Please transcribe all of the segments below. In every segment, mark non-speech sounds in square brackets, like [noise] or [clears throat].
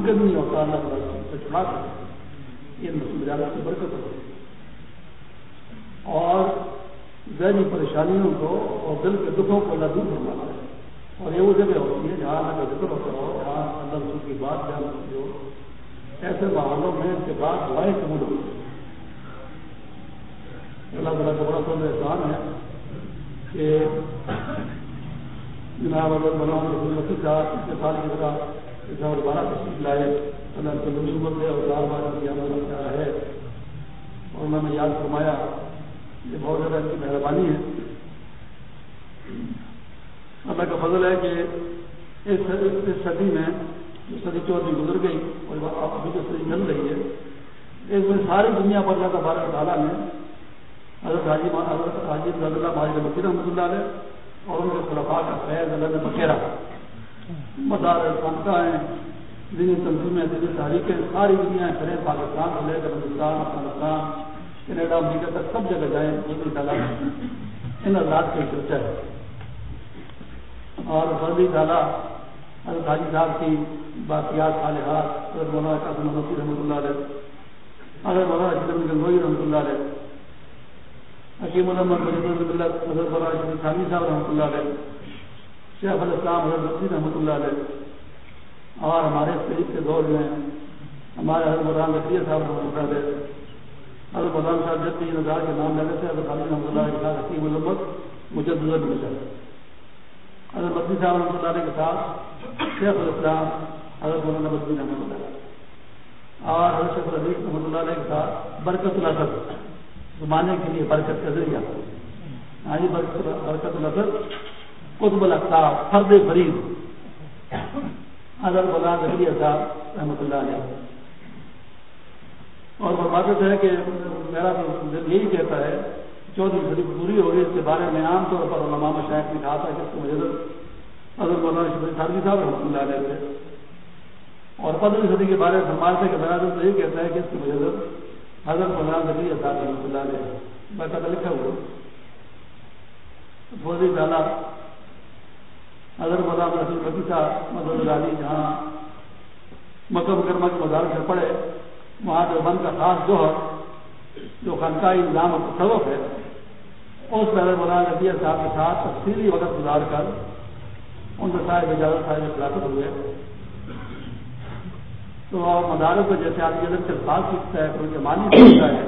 ممکن نہیں ہوتا اللہ تعالیٰ سے چھڑا کر یہ مجالت کی برکت ہوتی ہے اور ذہنی پریشانیوں کو اور دل کے دکھوں کو اللہ دور کروانا ہے اور یہ وہ جگہ ہوتی ہے جہاں اللہ کا ذکر ہوتا ہو جہاں اللہ رسول کی بات بیان ہوتی ہو ایسے ماحولوں میں اس کے بعد دعائیں قبول ہوتی ہیں اللہ تعالیٰ کا بڑا سب احسان ہے کہ جناب اگر مولانا رسول مسیح صاحب پچھلے سال کی طرح اس بار دوبارہ تشریف لائے اللہ کے نصوبت ہے اور بار بار کیا کیا ہے۔ اور انہوں نے یاد فرمایا، یہ بہت زیادہ ان کی مہربانی ہے۔ اللہ کا فضل ہے کہ اس صدی میں، جو صدی چودہ گزر گئی اور ابھی جو صدی چل رہی ہے، اس میں ساری دنیا پر اللہ تبارک تعالیٰ نے حضرت حاجی حضرت حاجی رضی اللہ ماجد مکیر رحمۃ اللہ علیہ اور ان کے خلفاء کا فیض، اللہ نے بکیرا مدار خانقاہ ہیں دینی تنظیمیں دینی تحریکیں ساری دنیا کریں پاکستان سے لے کر ہندوستان افغانستان کینیڈا امریکہ تک سب جگہ جائیں [laughs] ان تعالیٰ ان حضرات کی چرچا ہے۔ اور فرضی تعالیٰ حضرت حاجی صاحب کی باقیات صالحات حضرت مولانا قاسم نصیر رحمۃ اللہ علیہ حضرت مولانا شکر گنگوئی رحمۃ اللہ علیہ حکیم مجید رحمۃ اللہ حضرت مولانا شکر ثانی صاحب رحمۃ اللہ علیہ شیخ الاسلام حضرت نصیر رحمۃ اللہ علیہ۔ اور ہمارے قریب کے دور میں ہمارے حضرت مولانا نقیر صاحب رحمۃ اللہ علیہ۔ حضرت مولانا صاحب جب یہ نظار کے نام لینے سے حضرت خالد رحمۃ اللہ علیہ حکیم محمد مجد مجد حضرت مدنی صاحب رحمۃ اللہ علیہ کے ساتھ شیخ الاسلام حضرت مولانا مدنی رحمۃ اللہ علیہ۔ اور حضرت شیخ العزیز رحمۃ اللہ علیہ کے ساتھ برکت الحسد زمانے کے لیے برکت کا ذریعہ۔ ہاں، برکت الحسد قطب الفتاب فرد فرید. حضرت مولانا ذریعہ صاحب رحمۃ اللہ علیہ. اور فرماتے تھے کہ میرا تو دل یہی کہتا ہے چودہ صدی پوری ہو گئی اس کے بارے میں عام طور پر علماء شاید نے کہا تھا کہ اس کو مجھے حضرت مولانا شبیر سادی صاحب، رحمۃ اللہ علیہ تھے۔ اور پندرہویں صدی کے بارے میں فرماتے تھے کہ میرا دل تو یہ کہتا ہے کہ اس کی مجھے حضرت مولانا نبی صاحب رحمۃ اللہ علیہ باقاعدہ لکھا ہوا فوجی تعالیٰ حضرت مولانا رفیع رفیع صاحب مدد علی جہاں مکہ مکرمہ کے مدار سے پڑھے وہاں جو بند کا خاص جوہر، جو خانقاہی نظام اور تصوف ہے، اس میں مولانا نبی صاحب کے ساتھ تفصیلی وقت گزار کر ان سے صاحب اجازت صاحب خلافت ہوئے۔ تو مدارس کو جیسے آدمی ادب سے الفاظ سیکھتا ہے تو ان کے معنی سیکھتا ہے،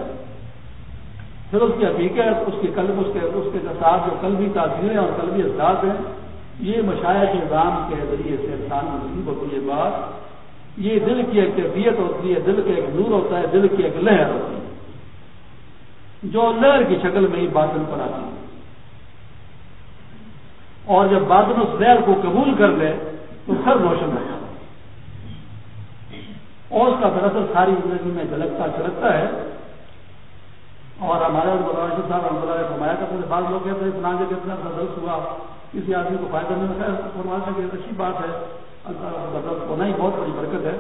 پھر اس کی حقیقت، اس کی قلب، اس کے اس کے ساتھ جو قلبی تاثیریں اور قلبی اثرات ہیں یہ مشاعر کے نظام کے ذریعے سے انسان میں نصیب ہوتی ہے بات۔ یہ دل کی ایک کیفیت ہوتی ہے، دل کا ایک نور ہوتا ہے، دل کی ایک لہر ہوتی ہے۔ جو لہر کی شکل میں ہی باطن پر آتی ہے۔ اور جب باطن اس لہر کو قبول کر لے، تو سر روشن ہوتا ہے۔ اور اس کا دراصل ساری زندگی میں جھلکتا چلکتا ہے۔ اور ہمارے صاحب رحمۃ اللہ فرمایا کرتے تھے بعض لوگ کہتے ہیں اتنا جب اتنا درست ہوا۔ کسی آدمی کو فائدہ نہیں ہوتا ہے فرمایا کہ اچھی بات ہے ہونا ہی بہت بڑی برکت ہے۔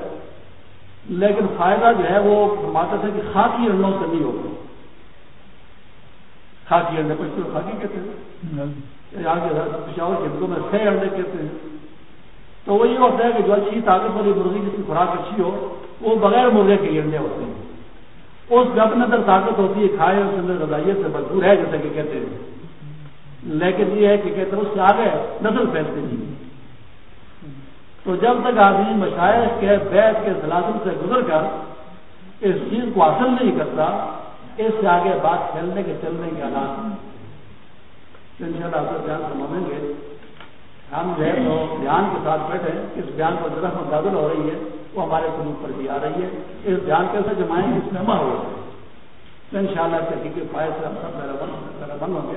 لیکن فائدہ جو ہے وہ فرماتا تھا کہ خاکی انڈوں سے نہیں ہوگا خاکی انڈے پچھلے خاکی کہتے ہیں۔ یہاں کے پشاور کے ہندو میں چھ انڈے کہتے ہیں۔ تو وہ یہ ہوتا ہے کہ جو اچھی طاقت والی مرغی جس کی خوراک اچھی ہو وہ بغیر مرغے کے انڈے ہوتے ہیں۔ اس میں اپنے اندر طاقت ہوتی ہے کھائے اس کے اندر غذائیت سے بھرپور ہے جیسے کہ کہتے ہیں۔ لیکن یہ ہے کہ کہتے ہیں اس سے آگے نسل پھیلتے نہیں تو جب تک آدمی مشاعر کے بیت کے سلاسل سے گزر کر اس چیز کو حاصل نہیں کرتا، اس سے آگے بات کھیلنے کے چلنے کے حالات ان شاء اللہ آپ بیان سمجھیں گے۔ ہم جو ہے تو دھیان کے ساتھ بیٹھے اس بیان پر ذرا متبادل ہو رہی ہے، وہ ہمارے سلوک پر بھی آ رہی ہے۔ اس دھیان کیسے جمائیں گے اس میں ہو تو ان شاء اللہ کے فائدے سے ہم سب میرا بند ہوں گے۔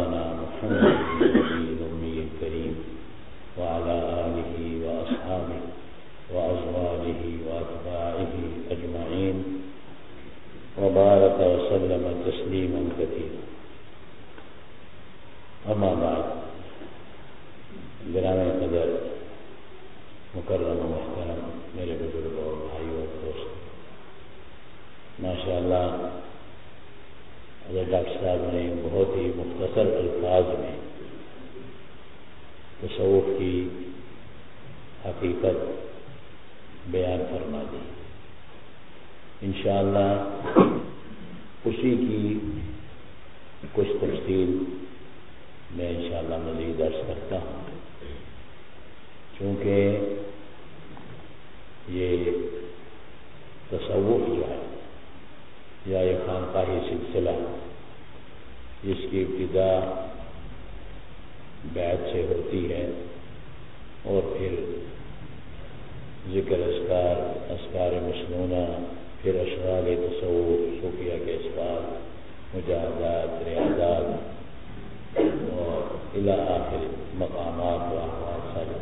مولانا محمد الأمي الكريم وعلى وبارك وسلم تسليما كثيرا. بعد گرام قدر، مکرم محترم، میرے بزرگ اور بھائی اور دوست ماشاء اللہ ڈاکٹر صاحب نے حقیقت بیان فرما دی انشاءاللہ اسی کی کچھ تفصیل میں انشاءاللہ مزید عرض کرتا ہوں۔ کیونکہ یہ تصور جو ہے، یا یہ خانقاہی سلسلہ جس کی ابتدا بیت سے ہوتی ہے اور پھر ذکر اسکار اسکار مصنوعہ پھر اشغال تصور صوفیہ کے اسکار مجاہدات، ریاضات، اور الا آخر مقامات و احوال سارے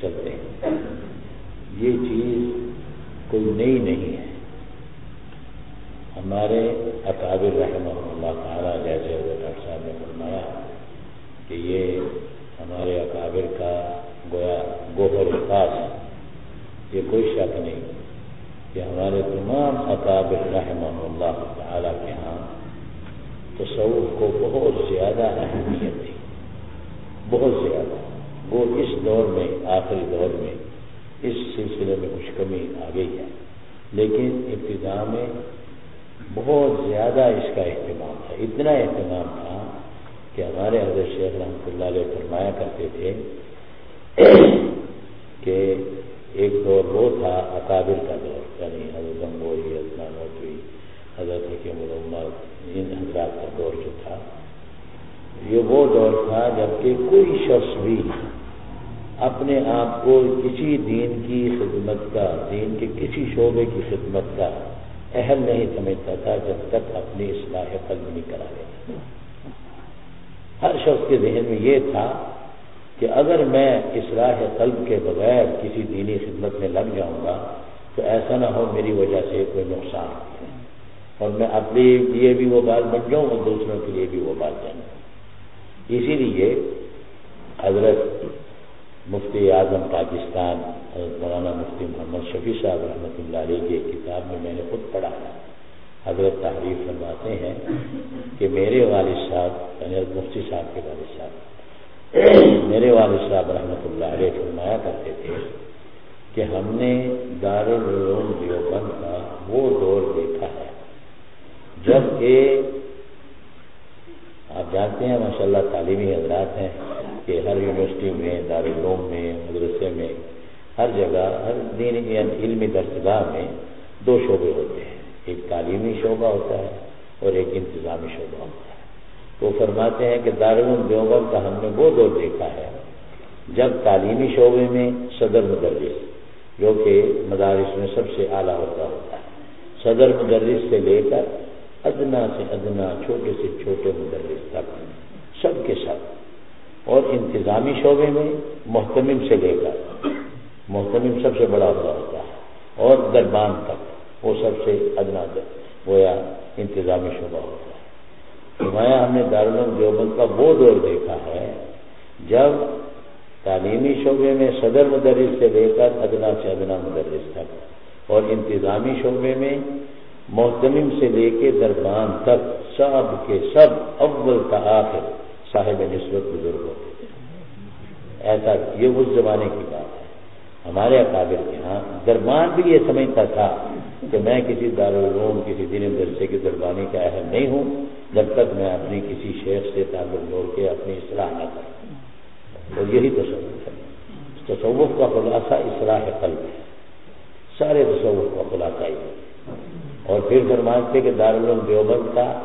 چلتے ہیں۔ یہ چیز کوئی نئی نہیں ہے۔ ہمارے اکابر رحمہ اللہ تعالیٰ جیسے ڈاکٹر صاحب نے فرمایا کہ یہ ہمارے اکابر کا گویا گوہر خاص ہے۔ یہ کوئی شک نہیں کہ ہمارے تمام اطاب رحم اللہ تعالیٰ کے ہاں تصور کو بہت زیادہ اہمیت دی۔ بہت زیادہ۔ وہ اس دور میں، آخری دور میں اس سلسلے میں کچھ کمی آ گئی ہے لیکن ابتدا میں بہت زیادہ اس کا اہتمام تھا۔ اتنا اہتمام تھا کہ ہمارے حضرت شیخ رحمۃ اللہ علیہ فرمایا کرتے تھے کہ ایک دور وہ تھا، اکابر کا دور یعنی حضرت گنگوئی حضرت نوٹری حضرت کے مرمت ان حضرات کا دور جو تھا۔ یہ وہ دور تھا جبکہ کوئی شخص بھی اپنے آپ کو کسی دین کی خدمت کا، دین کے کسی شعبے کی خدمت کا اہل نہیں سمجھتا تھا جب تک اپنی اصلاح قلب نہیں کرا رہے ہر شخص کے ذہن میں یہ تھا کہ اگر میں اس راہ قلب کے بغیر کسی دینی خدمت میں لگ جاؤں گا، تو ایسا نہ ہو میری وجہ سے کوئی نقصان ہو اور میں اپنے لیے بھی وہ بات بن جاؤں اور دوسروں کے لیے بھی وہ بات بن جاؤں۔ اسی لیے حضرت مفتی اعظم پاکستان، حضرت مولانا مفتی محمد شفیع صاحب رحمۃ اللہ علیہ کی کتاب میں میں نے خود پڑھا ہے۔ حضرت تعریف فرماتے ہیں کہ میرے والد صاحب یعنی مفتی صاحب کے والد صاحب میرے والد صاحب رحمۃ اللہ علیہ فرمایا کرتے تھے کہ ہم نے دار العلوم دیوبند کا وہ دور دیکھا ہے۔ جبکہ آپ جانتے ہیں ماشاء اللہ تعلیمی حضرات ہیں کہ ہر یونیورسٹی میں دار العلوم میں، مدرسے میں، ہر جگہ، ہر دین علمی درسگاہ میں دو شعبے ہوتے ہیں۔ ایک تعلیمی شعبہ ہوتا ہے اور ایک انتظامی شعبہ ہوتا ہے۔ تو فرماتے ہیں کہ دارالعلوم دیوبند کا ہم نے وہ دور دیکھا ہے، جب تعلیمی شعبے میں صدر مدرس، جو کہ مدارس میں سب سے اعلیٰ ہوتا ہوتا ہے۔ صدر مدرس سے لے کر ادنا سے ادنا، چھوٹے سے چھوٹے مدرس تک، سب کے سب۔ اور انتظامی شعبے میں محتمم سے لے کر، محتمم سب سے بڑا ہوتا ہوتا ہے۔ اور دربان تک، وہ سب سے ادنا تک گویا انتظامی شعبہ ہوتا ہے۔ نمایاں ہم نے دارالعلوم دیوبند کا وہ دور دیکھا ہے، جب تعلیمی شعبے میں صدر مدرس سے لے کر ادنا سے ادنا مدرس تک اور انتظامی شعبے میں محتمم سے لے کے دربان تک سب کے سب اول کا آخر صاحب نسبت بزرگ ہوتے تھے ایسا یہ اس زمانے کی بات ہے۔ ہمارے اکابر کے ہاں دربان بھی یہ سمجھتا تھا کہ میں کسی دارالعلوم، کسی دن مدرسے کی دربانی کا اہم نہیں ہوں۔ جب تک میں اپنی کسی شیخ سے تعلق جوڑ کے اپنی اصلاح نہ کروں۔ اور یہی تصور ہے۔ تصوف کا خلاصہ اصلاح قلب ہے۔ سارے تصوف کا خلاصہ ہی اور پھر فرماتے کہ دارالعلوم دیوبند کا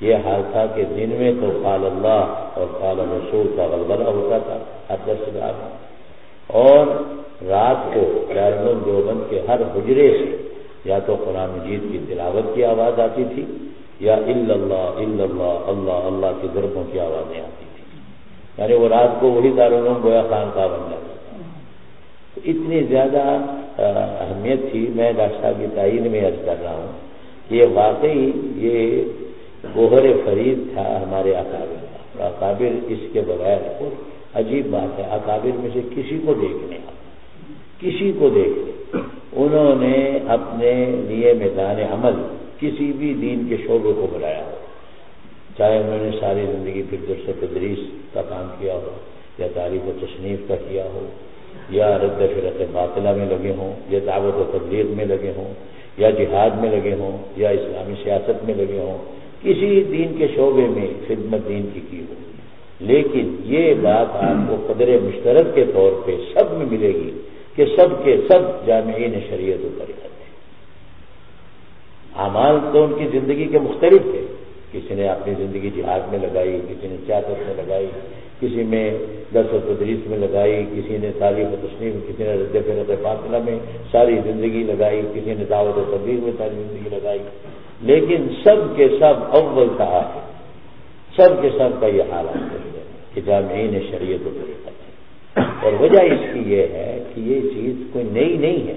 یہ حال تھا کہ دن میں تو قال اللہ اور قال رسول کا غلبلہ ہوتا تھا ہر دس رات۔ اور رات کو دارالعلوم دیوبند کے ہر حجرے سے یا تو قرآن مجید کی تلاوت کی آواز آتی تھی یا اللہ اللہ اللہ اللہ کی ضربوں کی آوازیں آتی تھی یعنی وہ رات کو وہی دارالعلوم گویا خان کا بن جاتا تھا اتنی زیادہ اہمیت تھی۔ میں ڈاکٹر صاحب کی تعین میں عرض کر رہا ہوں یہ واقعی یہ گوہر فرید تھا ہمارے اکابر کا۔ اکابر اس کے بغیر عجیب بات ہے۔ اکابر میں سے کسی کو دیکھنے کسی کو دیکھنے انہوں نے اپنے لیے میدان عمل کسی بھی دین کے شعبے کو بنایا ہو۔ چاہے انہوں نے ساری زندگی پھر درس تدریس کا کام کیا ہو، یا تاریخ و تصنیف کا کیا ہو، یا رد فرت باطلہ میں لگے ہوں، یا دعوت و تبلیغ میں لگے ہوں، یا جہاد میں لگے ہوں، یا اسلامی سیاست میں لگے ہوں، کسی دین کے شعبے میں خدمت دین کی کی ہو۔ لیکن یہ بات آپ کو قدر مشترک کے طور پہ سب میں ملے گی کہ سب کے سب جامعین شریعت و طریقت اعمال تو ان کی زندگی کے مختلف تھے کسی نے اپنی زندگی جہاد میں لگائی، کسی نے سیاست میں لگائی، کسی میں درس و تدریس میں لگائی، کسی نے تعلیم و تسلیم کسی نے رد فرت فاصلہ میں ساری زندگی لگائی، کسی نے دعوت و تبدیل میں ساری زندگی لگائی۔ لیکن سب کے سب اول کا ہے سب کے سب کا یہ حالات ہے کہ جامعین شریعت و طریقہ اور وجہ اس کی یہ ہے کہ یہ چیز کوئی نئی نہیں ہے۔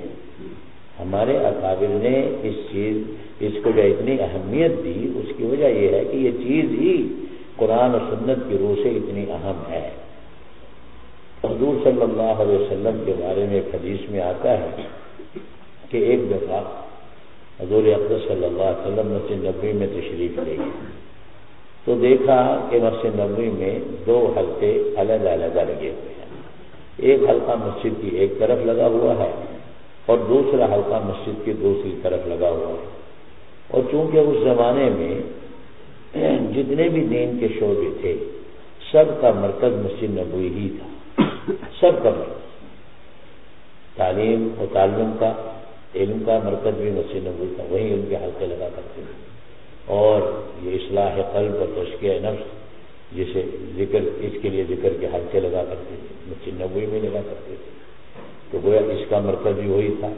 ہمارے اکابر نے اس چیز اس کو جو اتنی اہمیت دی، اس کی وجہ یہ ہے کہ یہ چیز ہی قرآن و سنت کی روح سے اتنی اہم ہے۔ حضور صلی اللہ علیہ وسلم کے بارے میں ایک حدیث میں آتا ہے کہ ایک دفعہ حضور اقدس صلی اللہ علیہ وسلم مسجد نبوی میں تشریف لے گئے۔ تو دیکھا کہ مسجد نبوی میں دو حلقے علیحدہ علیحدہ لگے ہوئے ہیں۔ ایک حلقہ مسجد کی ایک طرف لگا ہوا ہے اور دوسرا حلقہ مسجد کی دوسری طرف لگا ہوا ہے۔ اور چونکہ اس زمانے میں جتنے بھی دین کے شعبے تھے، سب کا مرکز مسجد نبوی ہی تھا۔ سب کا مرکز۔ تعلیم و تعلم کا، علم کا مرکز بھی مسجد نبوی تھا۔ وہیں ان کے حلقے لگا کرتے تھے۔ اور یہ اصلاح قلب اور تشکیہ نفس، جسے ذکر، اس کے لیے ذکر کے حلقے لگا کرتے تھے۔ مسجد نبوی میں لگا کرتے تھے۔ تو گویا اس کا مرکز بھی وہی تھا۔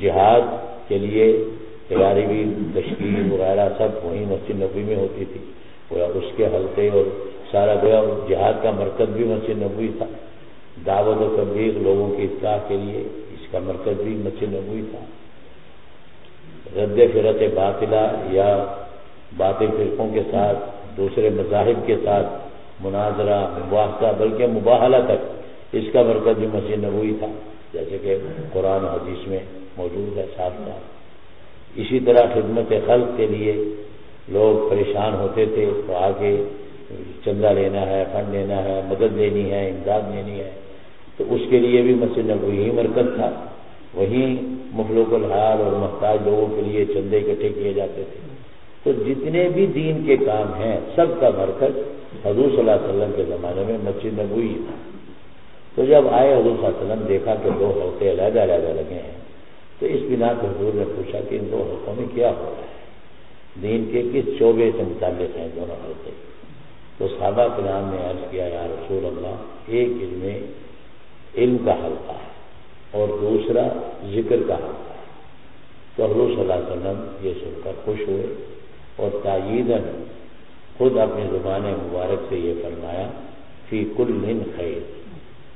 جہاد کے لیے تیاری بھی تشکیل وغیرہ سب وہیں مسجد نبوی میں ہوتی تھی۔ گویا اس کے حلقے اور سارا گویا جہاد کا مرکز بھی مسجد نبوی تھا۔ دعوت و تبلیغ لوگوں کی اطلاع کے لیے اس کا مرکز بھی مسجد نبوی تھا۔ رد فرت باطلا یا باطل فرقوں کے ساتھ، دوسرے مذاہب کے ساتھ مناظرہ، مباحثہ، بلکہ مباحلہ تک اس کا مرکز بھی مسجد نبوی تھا۔ جیسے کہ قرآن حدیث میں موجود ہے، ساتھ ساتھ۔ اسی طرح خدمت خلق کے لیے لوگ پریشان ہوتے تھے تو آگے چندہ لینا ہے، فنڈ لینا ہے، مدد لینی ہے، امداد لینی ہے۔ تو اس کے لیے بھی مسجد نبوی ہی مرکز تھا۔ وہیں مخلوق الحال اور محتاج لوگوں کے لیے چندے اکٹھے کیے جاتے تھے۔ تو جتنے بھی دین کے کام ہیں، سب کا مرکز حضور صلی اللہ علیہ وسلم کے زمانے میں مسجد نبوی تھا۔ تو جب آئے حضور صلی اللہ علیہ وسلم، دیکھا کہ دو ہفتے علیحدہ علیحدہ لگے ہیں۔ تو اس بنا پر حضور نے پوچھا کہ ان دو حلقوں میں کیا ہو رہا ہے؟ دین کے کس شعبے سے متعلق ہیں دونوں حلقے تو صحابہ کے نے عرض کیا، یا رسول اللہ، ایک علم علم کا حلقہ ہے اور دوسرا ذکر کا حلقہ ہے۔ تو حضور صلی اللہ علیہ وسلم یہ سن کر خوش ہوئے اور تاجیدن خود اپنی زبان مبارک سے یہ فرمایا، فی کل خیر،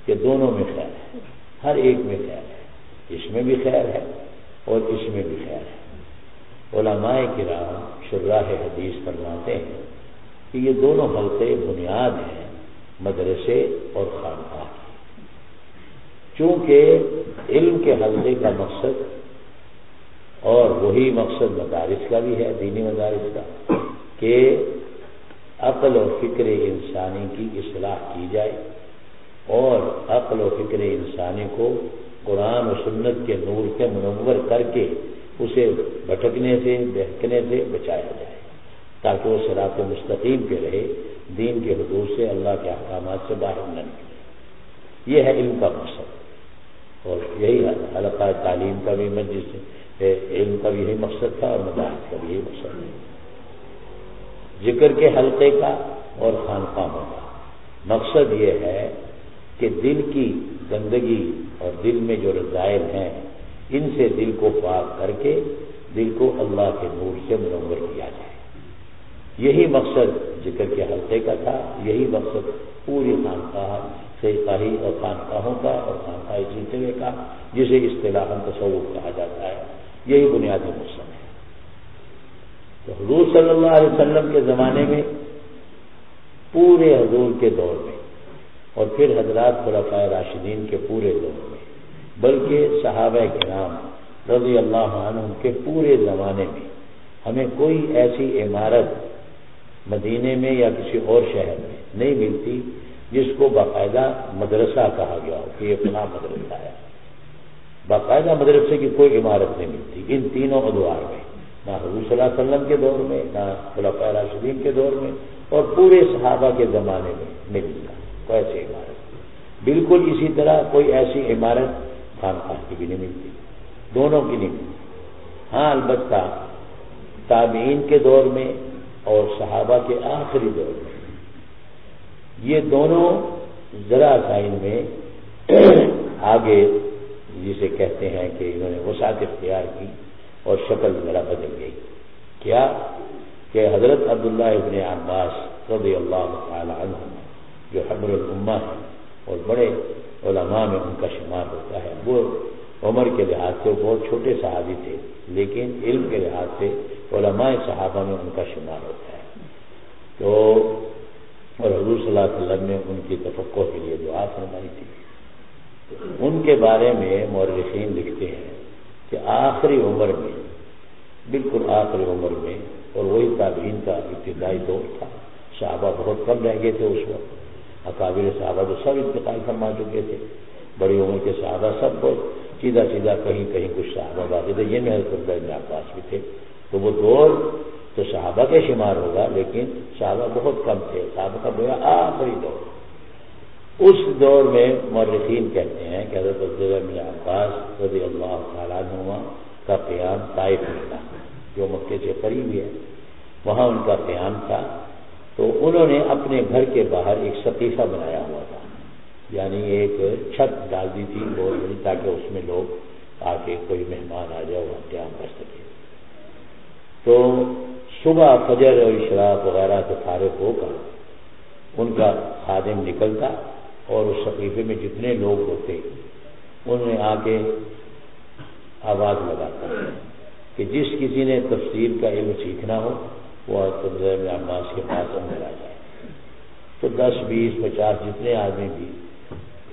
کہ دونوں میں خیر ہے، ہر ایک میں خیر ہے۔ اس میں بھی خیر ہے اور اس میں بھی خیر ہے۔ علماء کرام شراہ حدیث فرماتے ہیں کہ یہ دونوں حلقے بنیاد ہیں مدرسے اور خانقاہ کی چونکہ علم کے حلقے کا مقصد اور وہی مقصد مدارس کا بھی ہے، دینی مدارس کا، کہ عقل و فکر انسانی کی اصلاح کی جائے اور عقل و فکر انسانی کو قرآن و سنت کے نور سے منور کر کے اسے بھٹکنے سے، بہکنے سے بچایا جائے، تاکہ وہ سراط مستقیم پہ رہے، دین کے حدود سے، اللہ کے احکامات سے باہر نہ نکلے۔ یہ ہے علم کا مقصد۔ اور یہی حلقہ تعلیم کا بھی مجلس علم کا بھی یہی مقصد تھا اور مدارس کا بھی یہی مقصد ہے۔ ذکر کے حلقے کا اور خانقاہوں کا۔ مقصد یہ ہے کہ دل کی گندگی اور دل میں جو رضائل ہیں، ان سے دل کو پاک کر کے دل کو اللہ کے نور سے منور کیا جائے۔ یہی مقصد ذکر کے حلقے کا تھا، یہی مقصد پوری خانقاہ سے اور خانقاہوں کا اور خانقاہ سلسلے کا، جسے اصطلاح تصور کہا جاتا ہے۔ یہی بنیادی مقصد ہے۔ تو حضور صلی اللہ علیہ وسلم کے زمانے میں پورے حضور کے دور میں اور پھر حضرات خلفۂ راشدین کے پورے دور میں، بلکہ صحابہ کے نام رضی اللہ عنہ کے پورے زمانے میں ہمیں کوئی ایسی عمارت مدینے میں یا کسی اور شہر میں نہیں ملتی جس کو باقاعدہ مدرسہ کہا گیا ہو، کہ یہ فلاں مدرسہ ہے۔ باقاعدہ مدرسے کی کوئی عمارت نہیں ملتی، ان تینوں ادوار میں، نہ حضور صلی اللہ علیہ وسلم کے دور میں، نہ خلافہ راشدین کے دور میں، اور پورے صحابہ کے زمانے میں مل گیا ایسی عمارت۔ بالکل اسی طرح کوئی ایسی عمارت خان خان کی بھی نہیں ملتی۔ دونوں کی نہیں ملتی۔ ہاں البتہ تابعین کے دور میں اور صحابہ کے آخری دور میں یہ دونوں ذرا سائن میں [clears throat] آگے جسے کہتے ہیں کہ انہوں نے وسعت اختیار کی اور شکل ذرا بدل گئی۔ کیا؟ کہ حضرت عبداللہ ابن عباس رضی اللہ تعالی عنہ جو حبر العما ہے اور بڑے علماء میں ان کا شمار ہوتا ہے۔ وہ عمر کے لحاظ سے بہت چھوٹے صحابی تھے، لیکن علم کے لحاظ سے علماء صحابہ میں ان کا شمار ہوتا ہے۔ تو اور حضور صلی اللہ علیہ وسلم نے ان کی تفقع کے لیے دعا فرمائی تھی۔ ان کے بارے میں مورخین لکھتے ہیں کہ آخری عمر میں، بالکل آخری عمر میں، اور وہی تعبین کا ابتدائی دور تھا، صحابہ بہت کم رہ گئے تھے اس وقت۔ اکابر صحابہ تو سب انتقال فرما چکے تھے۔ بڑی عمر کے صحابہ سب کو سیدھا سیدھا کہیں کہیں کچھ صحابہ باقی تھے یہ میں میرے پاس بھی تھے۔ تو وہ دور تو صحابہ کے شمار ہوگا، لیکن صحابہ بہت کم تھے۔ صحابہ کا بڑا آخری دور۔ اس دور میں مورخین کہتے ہیں کہ حضرت عبداللہ عباس رضی اللہ تعالیٰ نما کا قیام طائف میں تھا، جو مکے سے قریب ہے۔ وہاں ان کا قیام تھا۔ تو انہوں نے اپنے گھر کے باہر ایک ستیفہ بنایا ہوا تھا۔ یعنی ایک چھت ڈال دی تھی بہت بڑی تاکہ اس میں لوگ آ کے کوئی مہمان آ جائے وہ قیام کر سکے۔ تو صبح فجر اور اشراق وغیرہ سے فارغ ہو کر ان کا خادم نکلتا اور اس صفیفے میں جتنے لوگ ہوتے ان میں آ کے آواز لگاتا کہ جس کسی نے تفسیر کا علم سیکھنا ہو وہ عباس کے پاس اندر آ جائے تو دس، بیس، پچاس جتنے آدمی بھی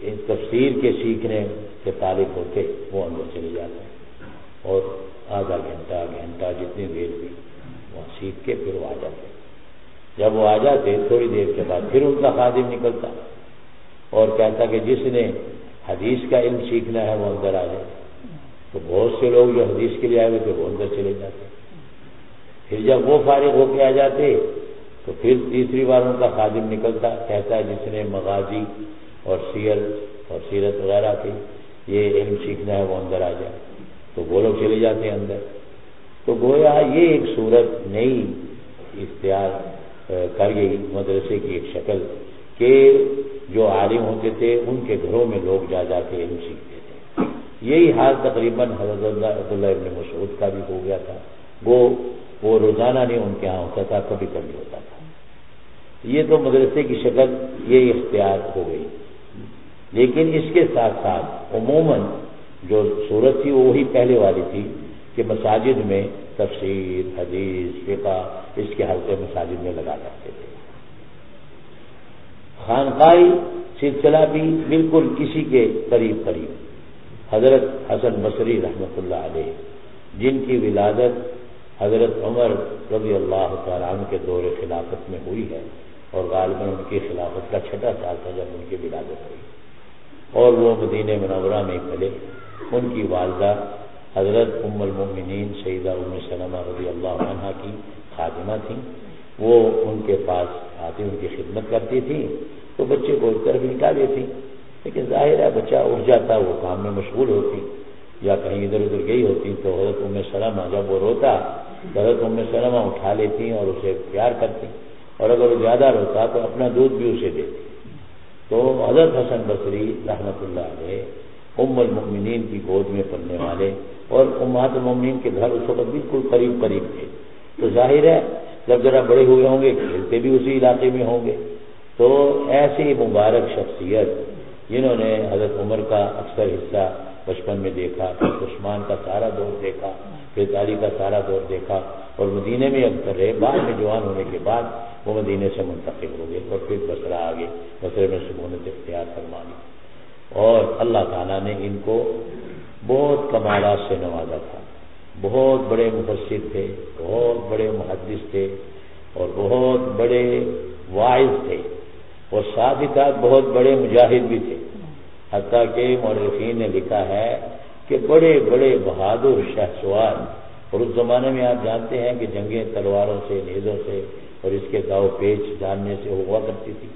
ان تفسیر کے سیکھنے کے طالب ہوتے، وہ اندر چلے جاتے ہیں۔ اور آدھا گھنٹہ گھنٹہ جتنی دیر بھی وہ سیکھ کے پھر وہ آ جاتے جب وہ آ جاتے، تھوڑی دیر کے بعد پھر ان کا خادم نکلتا۔ اور کہتا کہ جس نے حدیث کا علم سیکھنا ہے، وہ اندر آ جائے۔ تو بہت سے لوگ جو حدیث کے لیے آئے ہوئے تھے، وہ اندر چلے جاتے۔ پھر جب وہ فارغ ہو کے آ جاتے تو پھر تیسری بار ان کا خادم نکلتا، کہتا ہے جس نے مغازی اور سیر اور سیرت وغیرہ کی، یہ علم سیکھنا ہے، وہ اندر آ جائے۔ تو وہ لوگ چلے جاتے ہیں اندر۔ تو گویا یہ ایک صورت نئی اختیار کر گئی مدرسے کی ایک شکل کہ جو عالم ہوتے تھے، ان کے گھروں میں لوگ جا جا کے علم سیکھتے تھے۔ یہی حال تقریباً حضرت اللہ عبداللہ ابن مسعود کا بھی ہو گیا تھا۔ وہ وہ روزانہ نہیں ان کے یہاں ہوتا تھا، کبھی کبھی ہوتا تھا۔ یہ تو مدرسے کی شکل، یہ اختیار ہو گئی۔ لیکن اس کے ساتھ ساتھ عموماً جو صورت تھی وہی پہلے والی تھی کہ مساجد میں تفسیر، حدیث، فقہ اس کے حلقے مساجد میں لگا کرتے تھے۔ خانقاہی سلسلہ بھی بالکل کسی کے قریب قریب۔ حضرت حسن بصری رحمۃ اللہ علیہ، جن کی ولادت حضرت عمر رضی اللہ تعالیٰ عنہ کے دور خلافت میں ہوئی ہے اور غالباً ان کی خلافت کا چھٹا سال تھا جب ان کی ولادت ہوئی۔ اور وہ مدین منورہ میں پلے۔ ان کی والدہ حضرت ام المؤمنین سیدہ ام سلمہ رضی اللہ عنہ کی خادمہ تھیں۔ وہ ان کے پاس آتی ان کی خدمت کرتی تھی۔ تو بچے کو ایک طرف نکال دیتی۔ لیکن ظاہر ہے بچہ اٹھ جاتا، وہ کام میں مشغول ہوتی، یا کہیں ادھر ادھر گئی ہوتی تو حضرت ام سلمہ جب وہ روتا حضرت ام سلمہ اٹھا لیتی اور اسے پیار کرتی اور اگر وہ زیادہ روتا تو اپنا دودھ بھی اسے دیتی تو حضرت حسن بصری رحمت اللہ علیہ ام المؤمنین کی گود میں پڑنے والے اور امات المؤمنین کے گھر اس وقت بالکل قریب قریب تھے۔ تو ظاہر ہے، جب ذرا بڑے ہوئے ہوں گے، کھیلتے بھی اسی علاقے میں ہوں گے۔ تو ایسی مبارک شخصیت جنہوں نے حضرت عمر کا اکثر حصہ بچپن میں دیکھا پھر عثمان کا سارا دور دیکھا پھر تالی کا سارا دور دیکھا اور مدینے میں اکثر رہے، بعد میں جوان ہونے کے بعد وہ مدینے سے منتقل ہو گئے اور پھر بسرا آگے، بسرے میں سکونت اختیار فرما لی اور اللہ تعالیٰ نے ان کو بہت کمالات سے نوازا تھا۔ بہت بڑے مفسر تھے، بہت بڑے محدث تھے اور بہت بڑے واعظ تھے اور ساتھ ہی ساتھ بہت بڑے مجاہد بھی تھے۔ حتیٰ کہ مورخین نے لکھا ہے کہ بڑے بڑے بہادر شہ سوار اور اس زمانے میں آپ جانتے ہیں کہ جنگیں تلواروں سے، نیزوں سے اور اس کے داؤ پیچ جاننے سے ہوا کرتی تھی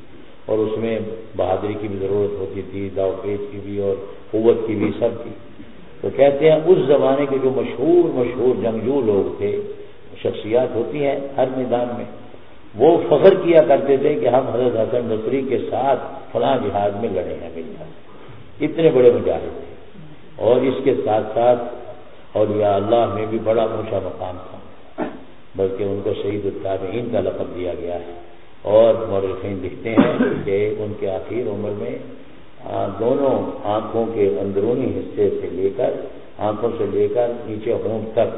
اور اس میں بہادری کی بھی ضرورت ہوتی تھی، داؤ پیچ کی بھی اور قوت کی بھی، سب کی۔ تو کہتے ہیں اس زمانے کے جو مشہور مشہور جنگجو لوگ تھے، شخصیات ہوتی ہیں ہر میدان میں، وہ فخر کیا کرتے تھے کہ ہم حضرت حسن بصری کے ساتھ فلاں جہاز میں لڑے ہیں۔ مل کر اتنے بڑے مجاہد۔ تھے اور اس کے ساتھ ساتھ اولیاء اللہ میں بھی بڑا اونچا مقام تھا۔ بلکہ ان کو شہید التابعین کا لقب دیا گیا ہے۔ اور مورخین لکھتے ہیں کہ ان کے آخر عمر میں دونوں آنکھوں کے اندرونی حصے سے لے کر، آنکھوں سے لے کر نیچے ہونٹ تک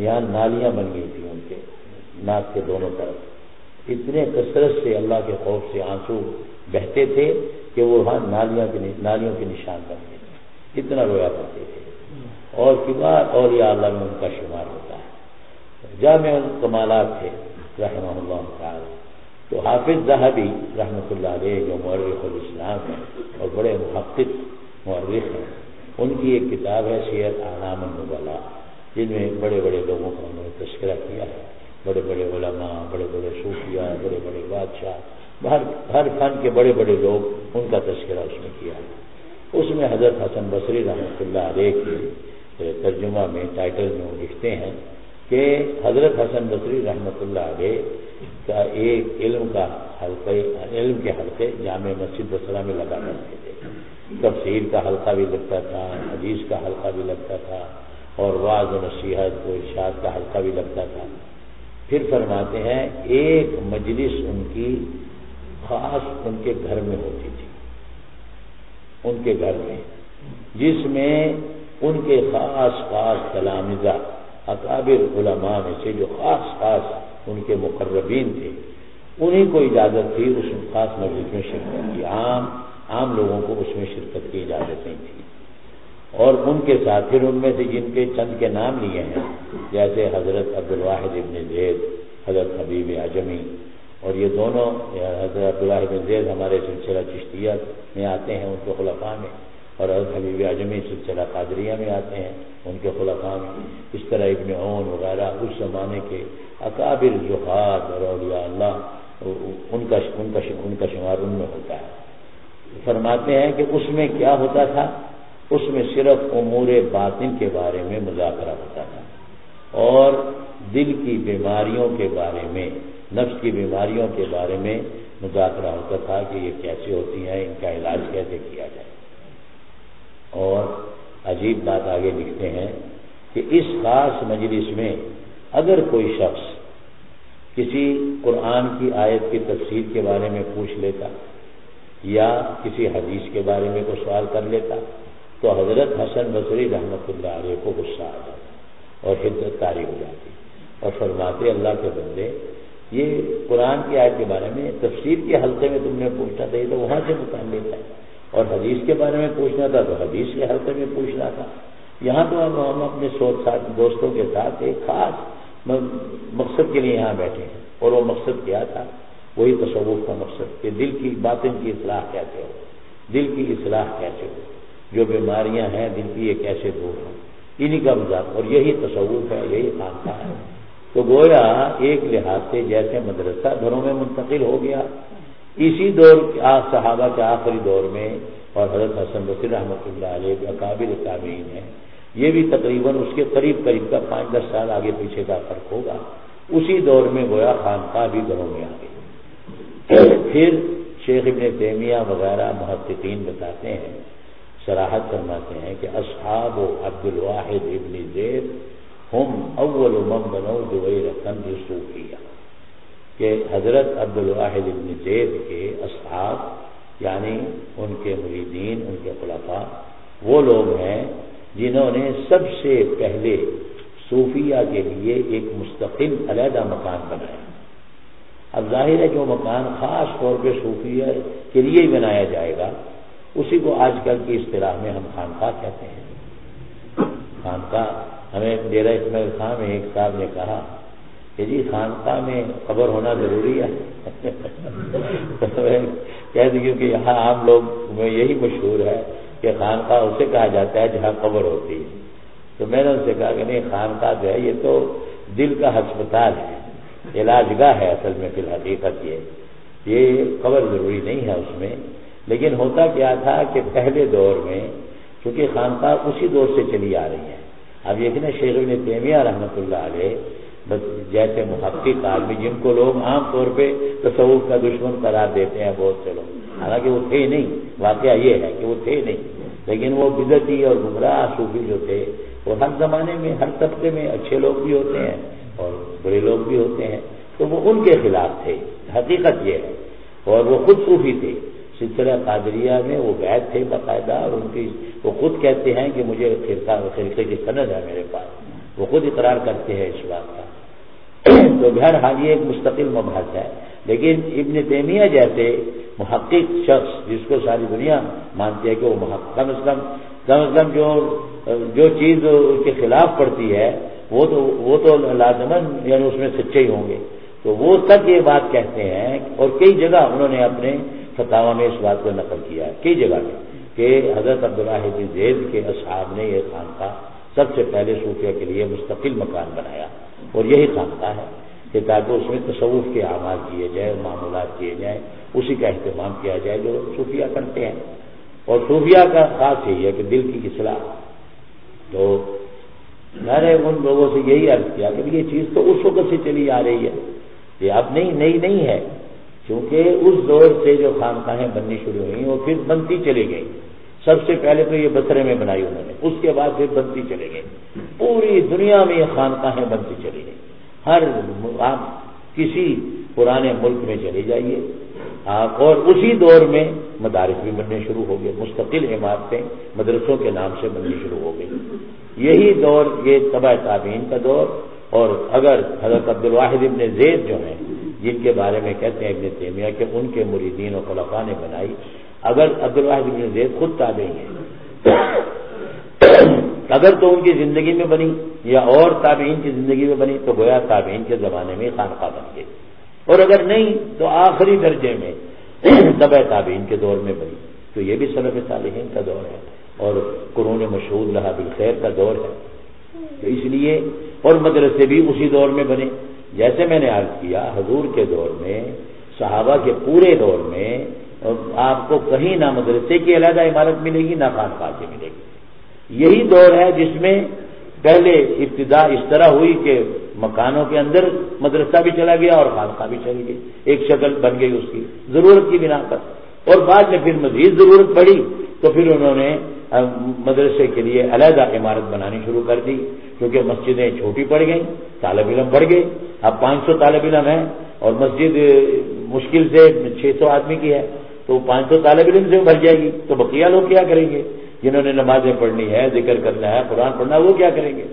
یہاں نالیاں بن گئی تھیں ان کے، ناک کے دونوں طرف۔ اتنے کثرت سے اللہ کے خوف سے آنسو بہتے تھے کہ وہ وہاں نالیاں کے نالیوں کے نشان بن گئے۔ اتنا رویا کرتے تھے۔ اور کبار اور یہ اللہ میں ان کا شمار ہوتا ہے۔ جامع کمالات تھے، رحمہ اللہ تعالی۔ تو حافظ ذہبی رحمۃ اللہ علیہ جو مورخ الاسلام ہیں اور بڑے محقق مورخ ہیں، ان کی ایک کتاب ہے شیر آرام النبلا جن میں بڑے بڑے لوگوں کا انہوں نے تذکرہ کیا ہے۔ بڑے بڑے علماء، بڑے بڑے صوفیہ بڑے بڑے بادشاہ، ہر ہر فن کے بڑے بڑے لوگ ان کا تذکرہ اس میں کیا ہے۔ اس میں حضرت حسن بصری رحمۃ اللہ علیہ کی ترجمہ میں ٹائٹل میں وہ لکھتے ہیں کہ حضرت حسن بصری رحمۃ اللہ علیہ کا ایک علم کا حلقے علم کے حلقے جامع مسجد بسرا میں لگا کرتے تھے۔ تفسیر کا حلقہ بھی لگتا تھا، حدیث کا حلقہ بھی لگتا تھا اور واض و نصیحت و ارشاد کا حلقہ بھی لگتا تھا۔ پھر فرماتے ہیں، ایک مجلس ان کی خاص ان کے گھر میں ہوتی تھی۔ ان کے گھر میں، جس میں ان کے خاص خاص تلامزہ اکابر علماء میں سے جو خاص خاص ان کے مقربین تھے، انہیں کو اجازت تھی اس خاص مجلس میں شرکت کی۔ عام عام لوگوں کو اس میں شرکت کی اجازت نہیں تھی۔ اور ان کے ساتھ پھر ان میں سے جن کے چند کے نام لیے ہیں، جیسے حضرت عبد الواحد ابن زید، حضرت حبیب اعظمی اور یہ دونوں حضرت عبدالواحد ابن زید ہمارے سلسلہ چشتیت میں آتے ہیں، ان کے خلفاء میں، اور حضرت حبیب اعظمی سلسلہ قادریہ میں آتے ہیں، ان کے خلفاء میں۔ اس طرح ابن عون وغیرہ اس زمانے کے اکابر جوہاد اور اولیاء اللہ، ان کا ان کا ان کا شمار ان میں ہوتا ہے۔ فرماتے ہیں کہ اس میں کیا ہوتا تھا؟ اس میں صرف امور باطن کے بارے میں مذاکرہ ہوتا تھا، اور دل کی بیماریوں کے بارے میں نفس کی بیماریوں کے بارے میں مذاکرہ ہوتا تھا کہ یہ کیسے ہوتی ہیں، ان کا علاج کیسے کیا جائے۔ اور عجیب بات آگے لکھتے ہیں کہ اس خاص مجلس میں اگر کوئی شخص کسی قرآن کی آیت کی تفسیر کے بارے میں پوچھ لیتا یا کسی حدیث کے بارے میں کوئی سوال کر لیتا تو حضرت حسن بصری رحمت اللہ علیہ کو غصہ آ جاتا اور حدت کاری ہو جاتی اور فرماتے اللہ کے بندے یہ قرآن کی آیت کے بارے میں، تفسیر کے حلقے میں تم نے پوچھنا تھا، یہ تو وہاں سے متعلق ہے۔ اور حدیث کے بارے میں پوچھنا تھا تو حدیث کے حلقے میں پوچھنا تھا۔ یہاں تو ہم اپنے سوچ ساتھ، دوستوں کے ساتھ ایک خاص مقصد کے لیے یہاں بیٹھے ہیں۔ اور وہ مقصد کیا تھا؟ وہی تصوف کا مقصد کہ دل کی باطن کی اصلاح کیسے ہو۔ دل کی اصلاح کیسے ہو؟ جو بیماریاں ہیں دل کی، یہ کیسے دور ہوں؟ انہیں کا مذاق۔ اور یہی تصوف ہے، یہی خانقاہ ہے۔ تو گویا ایک لحاظ سے جیسے مدرسہ گھروں میں منتقل ہو گیا۔ اسی دور صحابہ کے آخری دور میں، اور حضرت حسن بصیر رحمۃ اللہ علیہ قابل تعمیر ہے یہ بھی تقریباً اس کے قریب قریب کا پانچ دس سال آگے پیچھے کا فرق ہوگا۔ اسی دور میں گویا خانقاہ بھی گھروں میں آ گئی پھر شیخ ابن تیمیہ وغیرہ محققین بتاتے ہیں سراہد فرماتے ہیں کہ اصحاب و عبد الواحد ابن زید ہم اول من بنو جو جی صوفیہ کہ حضرت عبد الواحد ابن زید کے اصحاب یعنی ان کے مریدین، ان کے خلافہ وہ لوگ ہیں جنہوں نے سب سے پہلے صوفیہ کے لیے ایک مستقل علیحدہ مکان بنایا۔ اب ظاہر ہے کہ وہ مکان خاص طور پہ صوفیہ کے لیے ہی بنایا جائے گا۔ اسی کو آج کل کی اصطلاح میں ہم خانقاہ کہتے ہیں۔ خانقاہ ہمیں ڈیرا اسماعیل خان میں ایک صاحب نے کہا کہ جی خانقاہ میں قبر ہونا ضروری ہے۔ [laughs] کہہ دیں کیونکہ یہاں عام لوگ میں یہی مشہور ہے کہ خانقاہ اسے کہا جاتا ہے جہاں قبر ہوتی ہے۔ تو میں نے ان سے کہا کہ نہیں، خانقاہ جو ہے یہ تو دل کا ہسپتال ہے، علاج گاہ ہے اصل میں، فی الحقیقت یہ۔ یہ قبر ضروری نہیں ہے اس میں۔ لیکن ہوتا کیا تھا کہ پہلے دور میں چونکہ خانقاہ اسی دور سے چلی آ رہی ہے اب یہ نا شیخ ابن تیمیہ رحمۃ اللہ علیہ، بس جیسے محقق آدمی جن کو لوگ عام طور پہ تصوف کا دشمن قرار دیتے ہیں، بہت سے لوگ۔ حالانکہ وہ تھے نہیں، واقعہ یہ ہے کہ وہ تھے نہیں۔ لیکن وہ بدتی اور گمراہ صوفی جو تھے، وہ ہر زمانے میں، ہر طبقے میں اچھے لوگ بھی ہوتے ہیں اور برے لوگ بھی ہوتے ہیں۔ تو وہ ان کے خلاف تھے، حقیقت یہ ہے۔ اور وہ خود صوفی تھے۔ سلسلہ قادریہ میں وہ بیت تھے باقاعدہ اور ان کی وہ خود کہتے ہیں کہ مجھے فرقہ خرقے کی سند ہے میرے پاس۔ وہ خود اقرار کرتے ہیں اس بات کا۔ [clears throat] تو بہرحال یہ ایک مستقل مبحث ہے۔ لیکن ابن تیمیہ جیسے محقق شخص جس کو ساری دنیا مانتی ہے کہ وہ محقق کم از کم کم از کم جو جو چیز اس کے خلاف پڑتی ہے، وہ تو وہ تو لازمن یعنی اس میں سچے ہی ہوں گے۔ تو وہ تک یہ بات کہتے ہیں اور کئی جگہ انہوں نے اپنے فتوا میں اس بات کو نقل کیا ہے۔ کئی جگہ میں کہ حضرت عبداللہ زید کے اصحاب نے یہ خانقاہ سب سے پہلے صوفیہ کے لیے مستقل مکان بنایا اور یہی خانقاہ ہے کہ تاکہ اس میں تصوف کے اعمال کیے جائے معمولات کیے جائیں، اسی کا اہتمام کیا جائے جو صوفیہ کرتے ہیں۔ اور صوفیہ کا خاص یہی ہے کہ دل کی اصلاح۔ تو میں نے ان لوگوں سے یہی عرض کیا کہ یہ چیز تو اس وقت سے چلی آ رہی ہے۔ یہ اب نہیں، نئی نہیں ہے۔ کیونکہ اس دور سے جو خانقاہیں بننی شروع ہوئی وہ پھر بنتی چلی گئی سب سے پہلے تو یہ بسرے میں بنائی انہوں نے، اس کے بعد پھر بنتی چلی گئی۔ پوری دنیا میں یہ خانقاہیں بنتی چلی گئی۔ ہر آپ کسی پرانے ملک میں چلے جائیے۔ اور اسی دور میں مدارس بھی بننے شروع ہو گئے، مستقل عمارتیں مدرسوں کے نام سے بننی شروع ہو گئی یہی دور، یہ تباہ تعبین کا دور۔ اور اگر حضرت عبد الواحد ابن زید جو ہیں، جن کے بارے میں کہتے ہیں ابن تیمیہ کہ ان کے مریدین و خلفا نے بنائی اگر عبد الواحد ابن زید خود تابعی ہیں [coughs] اگر تو ان کی زندگی میں بنی یا اور تابعین کی زندگی میں بنی تو گویا تابعین کے زمانے میں خانقاہ بن گئی اور اگر نہیں تو آخری درجے میں [coughs] طبع تابعین کے دور میں بنی تو یہ بھی صنف صالحین کا دور ہے اور قرون مشہور لہا بالخیر کا دور ہے تو اس لیے اور مدرسے بھی اسی دور میں بنے جیسے میں نے عرض کیا حضور کے دور میں صحابہ کے پورے دور میں آپ کو کہیں نہ مدرسے کی علیحدہ عمارت ملے گی، نہ خانقاہ کی ملے گی۔ یہی دور ہے جس میں پہلے ابتدا اس طرح ہوئی کہ مکانوں کے اندر مدرسہ بھی چلا گیا اور خانقاہ بھی چلی گئی۔ ایک شکل بن گئی اس کی، ضرورت کی بنا پر۔ اور بعد میں پھر مزید ضرورت پڑی تو پھر انہوں نے مدرسے کے لیے علیحدہ عمارت بنانی شروع کر دی۔ کیونکہ مسجدیں چھوٹی پڑ گئیں، طالب علم بڑھ گئے۔ اب پانچ سو طالب علم ہیں اور مسجد مشکل سے چھ سو آدمی کی ہے۔ تو پانچ سو طالب علم سے بھر جائے گی، تو بقیہ لوگ کیا کریں گے؟ جنہوں نے نمازیں پڑھنی ہے ذکر کرنا ہے، قرآن پڑھنا ہے، وہ کیا کریں گے؟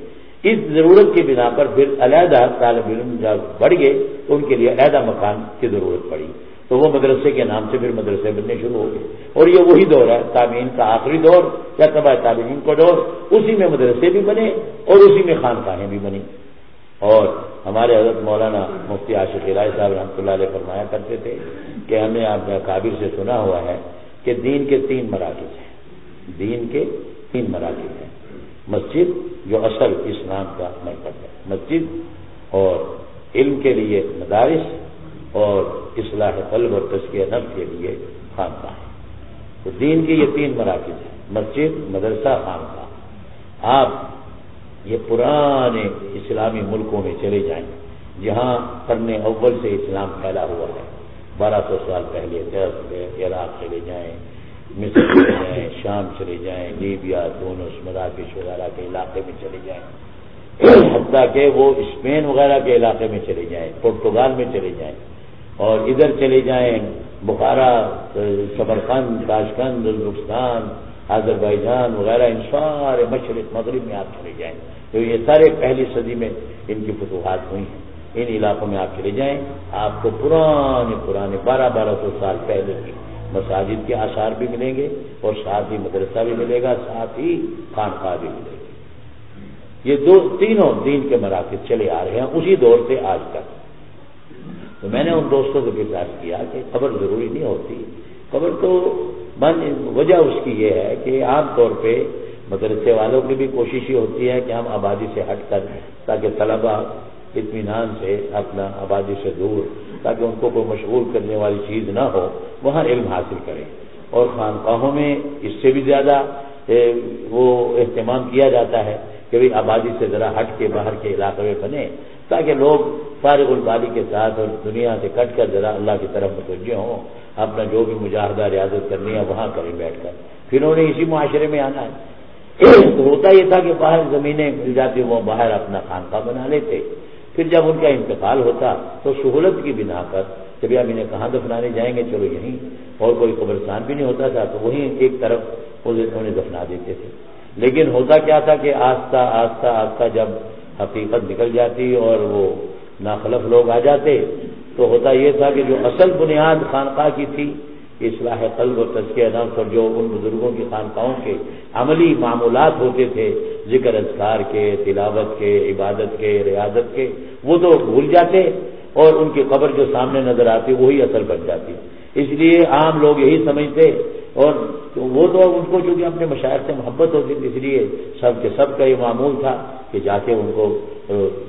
اس ضرورت کی بنا پر پھر علیحدہ طالب علم جب بڑھ گئے، تو ان کے لیے علیحدہ مکان کی ضرورت پڑی۔ تو وہ مدرسے کے نام سے پھر مدرسے بننے شروع ہو گئے۔ اور یہ وہی دور ہے تعمین کا آخری دور، یا تباہ تعلیم کا دور۔ اسی میں مدرسے بھی بنے اور اسی میں خانقاہیں بھی بنی اور ہمارے حضرت مولانا مفتی عاشق رائے صاحب رحمۃ اللہ علیہ فرمایا کرتے تھے کہ ہمیں آپ نے کابر سے سنا ہوا ہے کہ دین کے تین مراکز ہیں۔ دین کے تین مراکز ہیں۔ مسجد جو اصل اسلام کا مرکز ہے۔ مسجد اور علم کے لیے مدارس اور اصلاح قلب اور تشکیہ نب کے لیے خانقاہ ہے تو دین کے یہ تین مراکز ہیں۔ مسجد، مدرسہ، خانقاہ۔ آپ یہ پرانے اسلامی ملکوں میں چلے جائیں۔ جہاں کرنے اول سے اسلام پھیلا ہوا ہے۔ بارہ سو سال پہلے دس عراق چلے جائیں، مصر چلے جائیں، شام چلے جائیں، لیبیا دونوں مراکش وغیرہ کے علاقے میں چلے جائیں۔ حتیٰ کہ وہ اسپین وغیرہ کے علاقے میں چلے جائیں، پرتگال میں چلے جائیں۔ اور ادھر چلے جائیں، Bukhara Samarkand Tashkent, Uzbekistan Azerbaijan وغیرہ، ان سارے مشرق مغرب میں آپ چلے جائیں۔ تو یہ سارے پہلی صدی میں ان کی فتوحات ہوئی ہیں۔ ان علاقوں میں آپ چلے جائیں۔ آپ کو پرانے پرانے بارہ بارہ سو سال پہلے کی مساجد کے آثار بھی ملیں گے اور ساتھ ہی مدرسہ بھی ملے گا، ساتھ ہی خانقاہ بھی ملے گی یہ دو تینوں دین کے مراکز چلے آ رہے ہیں اسی دور سے آج تک۔ تو میں نے ان دوستوں کو بھی بات کیا کہ خبر ضروری نہیں ہوتی۔ خبر تو وجہ اس کی یہ ہے کہ عام طور پہ مدرسے والوں کی بھی کوشش ہی ہوتی ہے کہ ہم آبادی سے ہٹ کر تاکہ طلبا اطمینان سے اپنا آبادی سے دور، تاکہ ان کو کوئی مشغول کرنے والی چیز نہ ہو، وہاں علم حاصل کریں۔ اور خانقاہوں میں اس سے بھی زیادہ وہ اہتمام کیا جاتا ہے کہ بھائی آبادی سے ذرا ہٹ کے باہر کے علاقے میں بنے تاکہ لوگ فارغ البالی کے ساتھ اور دنیا سے کٹ کر ذرا اللہ کی طرف متوجہ ہوں، اپنا جو بھی مجاہدہ، ریاضت کرنی ہے، وہاں کریں بیٹھ کر۔ پھر انہوں نے اسی معاشرے میں آنا ہے۔ تو ہوتا یہ تھا کہ باہر زمینیں مل جاتی وہ باہر اپنا خانقاہ بنا لیتے۔ پھر جب ان کا انتقال ہوتا تو سہولت کی بنا پر جب اب انہیں کہاں دفنانے جائیں گے، چلو یہیں، اور کوئی قبرستان بھی نہیں ہوتا تھا تو وہیں ایک طرف انہیں دفنا دیتے تھے۔ لیکن ہوتا کیا تھا کہ آستہ آستہ آستہ جب حقیقت نکل جاتی اور وہ ناخلف لوگ آ جاتے تو ہوتا یہ تھا کہ جو اصل بنیاد خانقاہ کی تھی اصلاح قلب و تذکیہ نفس اور جو ان بزرگوں کی خانقاہوں کے عملی معمولات ہوتے تھے، ذکر اذکار کے، تلاوت کے، عبادت کے، ریاضت کے، وہ تو بھول جاتے اور ان کی قبر جو سامنے نظر آتی وہی اثر بن جاتی۔ اس لیے عام لوگ یہی سمجھتے اور وہ تو ان کو چونکہ اپنے مشاعر سے محبت ہوتی تھی، اس لیے سب کے سب کا یہ معمول تھا کہ جا کے ان کو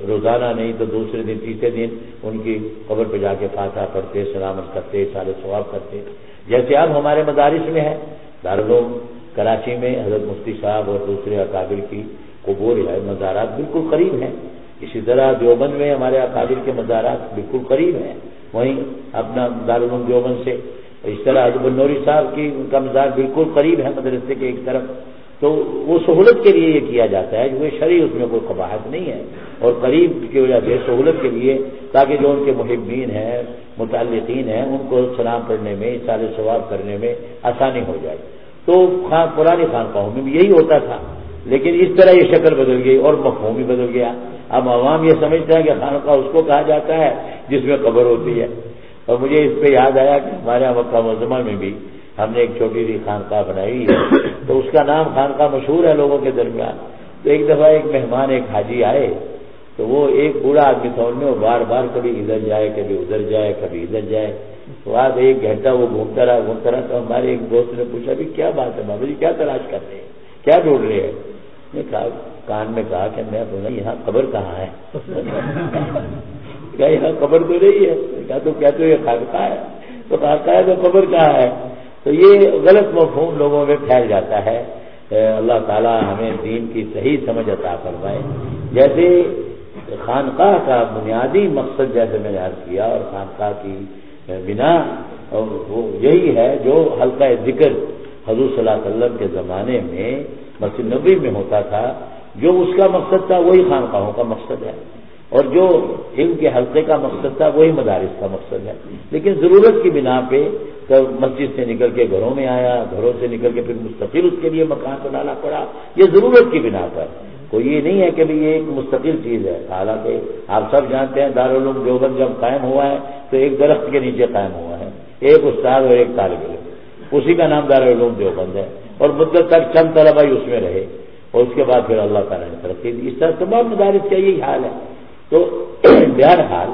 روزانہ نہیں تو دوسرے دن، تیسرے دن ان کی قبر پہ جا کے فاتحہ پڑھتے، سلامت کرتے سارے ثواب کرتے۔ جیسے اب ہمارے مدارس میں ہے۔ دارالعلوم کراچی میں حضرت مفتی صاحب اور دوسرے اکابر کی قبور ہے مزارات بالکل قریب ہیں۔ اسی طرح دیوبند میں ہمارے اکابر کے مزارات بالکل قریب ہیں۔ وہیں اپنا دارالعلوم دیوبند سے اس طرح حضرت نوری صاحب کی ان کا مزار بالکل قریب ہے مدرسے کے ایک طرف۔ تو وہ سہولت کے لیے یہ کیا جاتا ہے کیونکہ شریع اس میں کوئی قباحت نہیں ہے۔ اور قریب کی وجہ سے سہولت کے لیے، تاکہ جو ان کے محبین ہیں، متعلقین ہیں، ان کو سلام پڑھنے میں، سال ثواب کرنے میں آسانی ہو جائے۔ تو خان، پرانی خانقاہوں میں بھی یہی ہوتا تھا۔ لیکن اس طرح یہ شکل بدل گئی اور مفہوم بھی بدل گیا۔ اب عوام یہ سمجھتا ہے کہ خانقاہ اس کو کہا جاتا ہے جس میں قبر ہوتی ہے۔ اور مجھے اس پہ یاد آیا کہ ہمارے مکہ مزمہ میں بھی ہم نے ایک چھوٹی سی خانقاہ بنائی۔ ہے تو اس کا نام خانقاہ مشہور ہے لوگوں کے درمیان۔ تو ایک دفعہ ایک مہمان، ایک حاجی آئے۔ تو وہ ایک بوڑھا آدمی تھا ان میں وہ بار بار کبھی ادھر جائے، کبھی ادھر جائے، کبھی ادھر جائے۔ تو آج ایک گھنٹہ وہ گھومتا رہا گھومتا رہا، تو ہمارے ایک دوست نے پوچھا بھی کیا بات ہے بابا جی؟ کیا تلاش کرتے ہیں؟ کیا ڈھونڈ رہے ہیں؟ کہا، کان میں کہا کہ میں بولا، یہاں قبر کہاں ہے؟ کیا یہاں قبر تو نہیں ہے. کیا تو کیا تو یہ خانقاہ ہے؟ تو خانقاہ ہے تو قبر کہاں ہے؟ تو یہ غلط مفہوم لوگوں میں پھیل جاتا ہے۔ اللہ تعالیٰ ہمیں دین کی صحیح سمجھ عطا فرمائے۔ جیسے خانقاہ کا بنیادی مقصد جیسے میں نے عرض کیا اور خانقاہ کی بنا وہ یہی ہے جو حلقہ ذکر حضور صلی اللہ علیہ وسلم کے زمانے میں مسجد نبی میں ہوتا تھا، جو اس کا مقصد تھا وہی خانقاہوں کا مقصد ہے۔ اور جو علم کے حلقے کا مقصد تھا وہی مدارس کا مقصد ہے۔ لیکن ضرورت کی بنا پہ مسجد سے نکل کے گھروں میں آیا، گھروں سے نکل کے پھر مستقل اس کے لیے مکان بنانا پڑا۔ یہ ضرورت کی بنا پر۔ کوئی یہ نہیں ہے کہ یہ ایک مستقل چیز ہے۔ حالانکہ آپ سب جانتے ہیں دارالعلوم دیوبند جب قائم ہوا ہے تو ایک درخت کے نیچے قائم ہوا ہے، ایک استاد اور ایک طالب علم۔ اسی کا نام دارالعلوم دیوبند ہے اور مدت تک چند طلبا ہی اس میں رہے۔ اور اس کے بعد پھر اللہ تعالیٰ نے ترقی دی۔ اس طرح تمام مدارس کا یہی حال ہے۔ تو [clears throat] بہرحال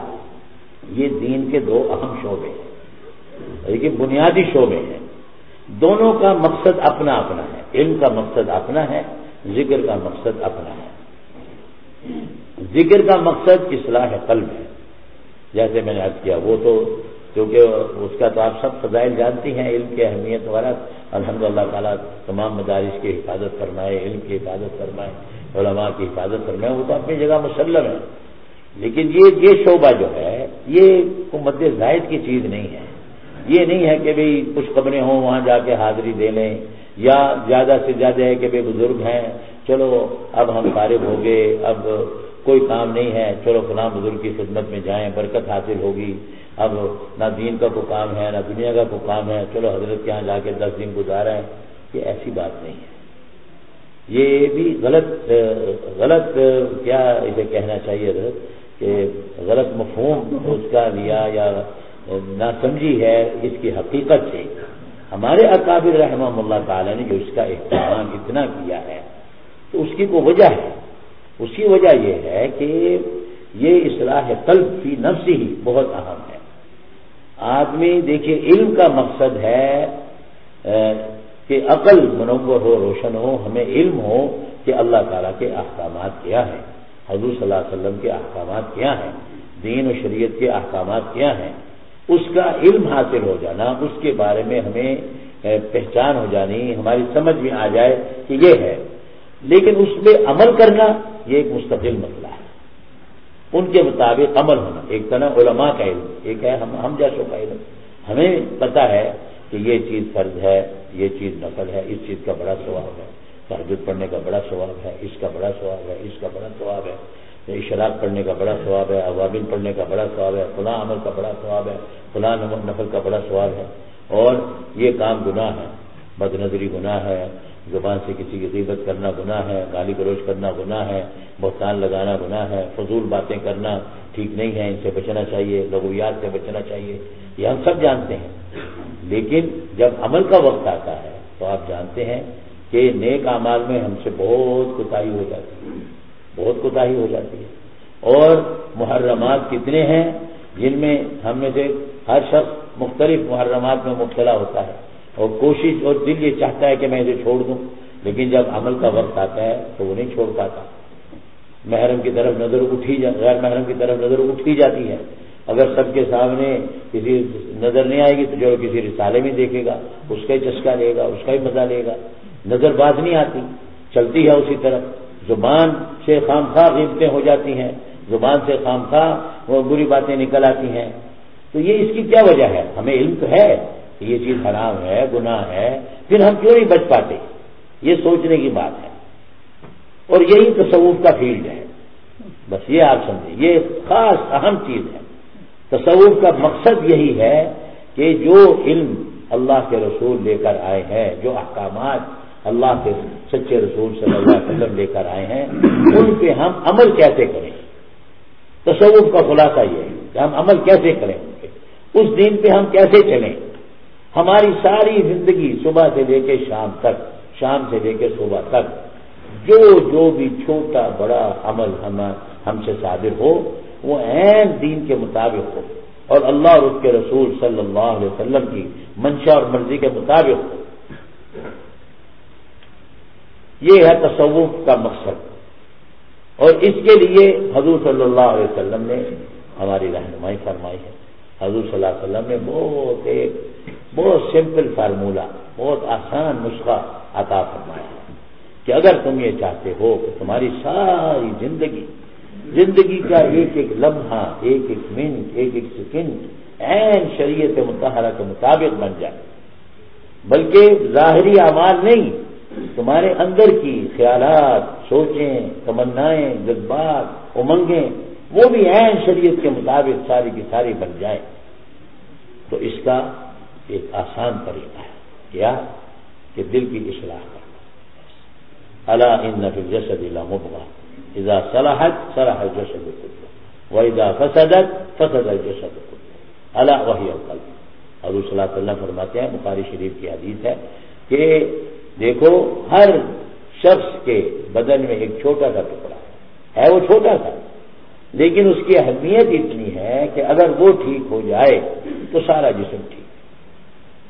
یہ دین کے دو اہم شعبے ہیں۔ لیکن بنیادی شعبے ہیں۔ دونوں کا مقصد اپنا اپنا ہے۔ علم کا مقصد اپنا ہے۔ ذکر کا مقصد اپنا ہے۔ ذکر کا مقصد اصلاح قلب ہے۔ جیسے میں نے عرض کیا، وہ تو کیونکہ اس کا تو آپ سب فضائل جانتی ہیں، علم کی اہمیت وغیرہ الحمد اللہ تعالیٰ تمام مدارس کی حفاظت فرمائے، علم کی حفاظت فرمائے، علماء کی حفاظت فرمائے، وہ تو اپنی جگہ مسلم ہے۔ لیکن یہ یہ شعبہ جو ہے، یہ مد زائد کی چیز نہیں ہے۔ یہ نہیں ہے کہ بھئی کچھ خبریں ہوں، وہاں جا کے حاضری دے لیں۔ یا زیادہ سے زیادہ ہے کہ بھائی بزرگ ہیں، چلو اب ہم فارغ ہو گئے، اب کوئی کام نہیں ہے، چلو فلاں بزرگ کی خدمت میں جائیں، برکت حاصل ہوگی۔ اب نہ دین کا کوئی کام ہے، نہ دنیا کا کوئی کام ہے، چلو حضرت کے یہاں جا کے دس دن گزارا یہ ایسی بات نہیں ہے۔ یہ بھی غلط غلط، کیا اسے کہنا چاہیے حضرت؟ کہ غلط مفہوم اس کا لیا یا نہ سمجھی ہے، اس کی حقیقت سے۔ ہمارے اکابر رحمہ اللہ تعالی نے جو اس کا اہتمام اتنا کیا ہے، تو اس کی کوئی وجہ ہے؟ اس کی وجہ یہ ہے کہ یہ اصلاح قلب کی نفس ہی بہت اہم ہے۔ آدمی، دیکھیے، علم کا مقصد ہے کہ عقل منور ہو، روشن ہو، ہمیں علم ہو کہ اللہ تعالیٰ کے احکامات کیا ہیں۔ حضور صلی اللہ علیہ وسلم کے احکامات کیا ہیں؟ دین و شریعت کے احکامات کیا ہیں؟ اس کا علم حاصل ہو جانا، اس کے بارے میں ہمیں پہچان ہو جانی، ہماری سمجھ میں آ جائے کہ یہ ہے۔ لیکن اس میں عمل کرنا یہ ایک مستقل مسئلہ ہے۔ ان کے مطابق عمل ہونا، ایک طرح علماء کا علم، ایک ہے ہم ہم جیسوں کا علم۔ ہمیں پتا ہے کہ یہ چیز فرض ہے، یہ چیز نقل ہے، اس چیز کا بڑا ثواب ہے۔ تحجد پڑھنے کا بڑا ثواب ہے، اس کا بڑا ثواب ہے، اس کا بڑا ثواب ہے۔ اشراق پڑھنے کا بڑا ثواب ہے عوابل پڑھنے کا بڑا ثواب ہے، فلاں عمل کا بڑا ثواب ہے، فلاں نفل کا بڑا ثواب ہے۔ اور یہ کام گناہ ہے۔ بد نظری گناہ ہے۔ زبان سے کسی کی غیبت کرنا گناہ ہے۔ گالی گلوچ کرنا گناہ ہے۔ بہتان لگانا گناہ ہے۔ فضول باتیں کرنا ٹھیک نہیں ہے۔ ان سے بچنا چاہیے۔ لغویات سے بچنا چاہیے۔ یہ ہم سب جانتے ہیں۔ لیکن جب عمل کا وقت آتا ہے تو آپ جانتے ہیں کہ نیک اعمال میں ہم سے بہت کوتاہی ہو جاتی ہے۔ بہت کوتاہی ہو جاتی ہے۔ اور محرمات کتنے ہیں جن میں ہم میں سے ہر شخص مختلف محرمات میں مبتلا ہوتا ہے۔ اور کوشش اور دل یہ چاہتا ہے کہ میں اسے چھوڑ دوں، لیکن جب عمل کا وقت آتا ہے تو وہ نہیں چھوڑ پاتا۔ محرم کی طرف نظر اٹھی جا غیر محرم کی طرف نظر اٹھی جاتی ہے۔ اگر سب کے سامنے کسی نظر نہیں آئے گی تو جو کسی رسالے میں دیکھے گا، اس کا ہی چسکا لے گا، اس کا ہی مزہ لے گا۔ نظر باز نہیں آتی، چلتی ہے اسی طرح زبان سے خام خواہ قیمتیں ہو جاتی ہیں، زبان سے خام خواہ وہ بری باتیں نکل آتی ہیں۔ تو یہ اس کی کیا وجہ ہے؟ ہمیں علم تو ہے کہ یہ چیز حرام ہے، گناہ ہے، پھر ہم کیوں نہیں بچ پاتے؟ یہ سوچنے کی بات ہے۔ اور یہی تصوف کا فیلڈ ہے۔ بس یہ آپ سمجھیں، یہ خاص اہم چیز ہے۔ تصوف کا مقصد یہی ہے کہ جو علم اللہ کے رسول لے کر آئے ہیں، جو احکامات اللہ کے سچے رسول صلی اللہ علیہ وسلم لے کر آئے ہیں، ان پہ ہم عمل کیسے کریں؟ تصوف کا خلاصہ یہ ہے کہ ہم عمل کیسے کریں؟ اس دین پہ ہم کیسے چلیں؟ ہماری ساری زندگی صبح سے لے کے شام تک، شام سے لے کے صبح تک، جو جو بھی چھوٹا بڑا عمل ہم ہم سے صادر ہو، وہ عین دین کے مطابق ہو اور اللہ اور اس کے رسول صلی اللہ علیہ وسلم کی منشا اور مرضی کے مطابق ہو۔ یہ ہے تصوف کا مقصد۔ اور اس کے لیے حضور صلی اللہ علیہ وسلم نے ہماری رہنمائی فرمائی ہے۔ حضور صلی اللہ علیہ وسلم نے بہت ایک بہت سمپل فارمولہ بہت آسان نسخہ عطا فرمایا ہے کہ اگر تم یہ چاہتے ہو کہ تمہاری ساری زندگی زندگی کا ایک ایک لمحہ، ایک ایک منٹ، ایک ایک سیکنڈ این شریعت متحرہ کے مطابق بن جائے، بلکہ ظاہری اعمال نہیں تمہارے اندر کی خیالات، سوچیں، تمنائیں، جذبات، امنگیں، وہ بھی این شریعت کے مطابق ساری کی ساری بن جائیں تو اس کا ایک آسان طریقہ ہے۔ کیا؟ کہ دل کی اصلاح کرنا۔ اللہ ان نفل جسد اللہ مبغا اذا صلاحت صلاح جسد و اذا فسدت، فسد جسد اللہ وحی القلب۔ اور صلی اللہ وسلم فرماتے ہیں، بخاری شریف کی حدیث ہے کہ دیکھو، ہر شخص کے بدن میں ایک چھوٹا سا ٹکڑا ہے۔ وہ چھوٹا سا۔ لیکن اس کی اہمیت اتنی ہے کہ اگر وہ ٹھیک ہو جائے تو سارا جسم ٹھیک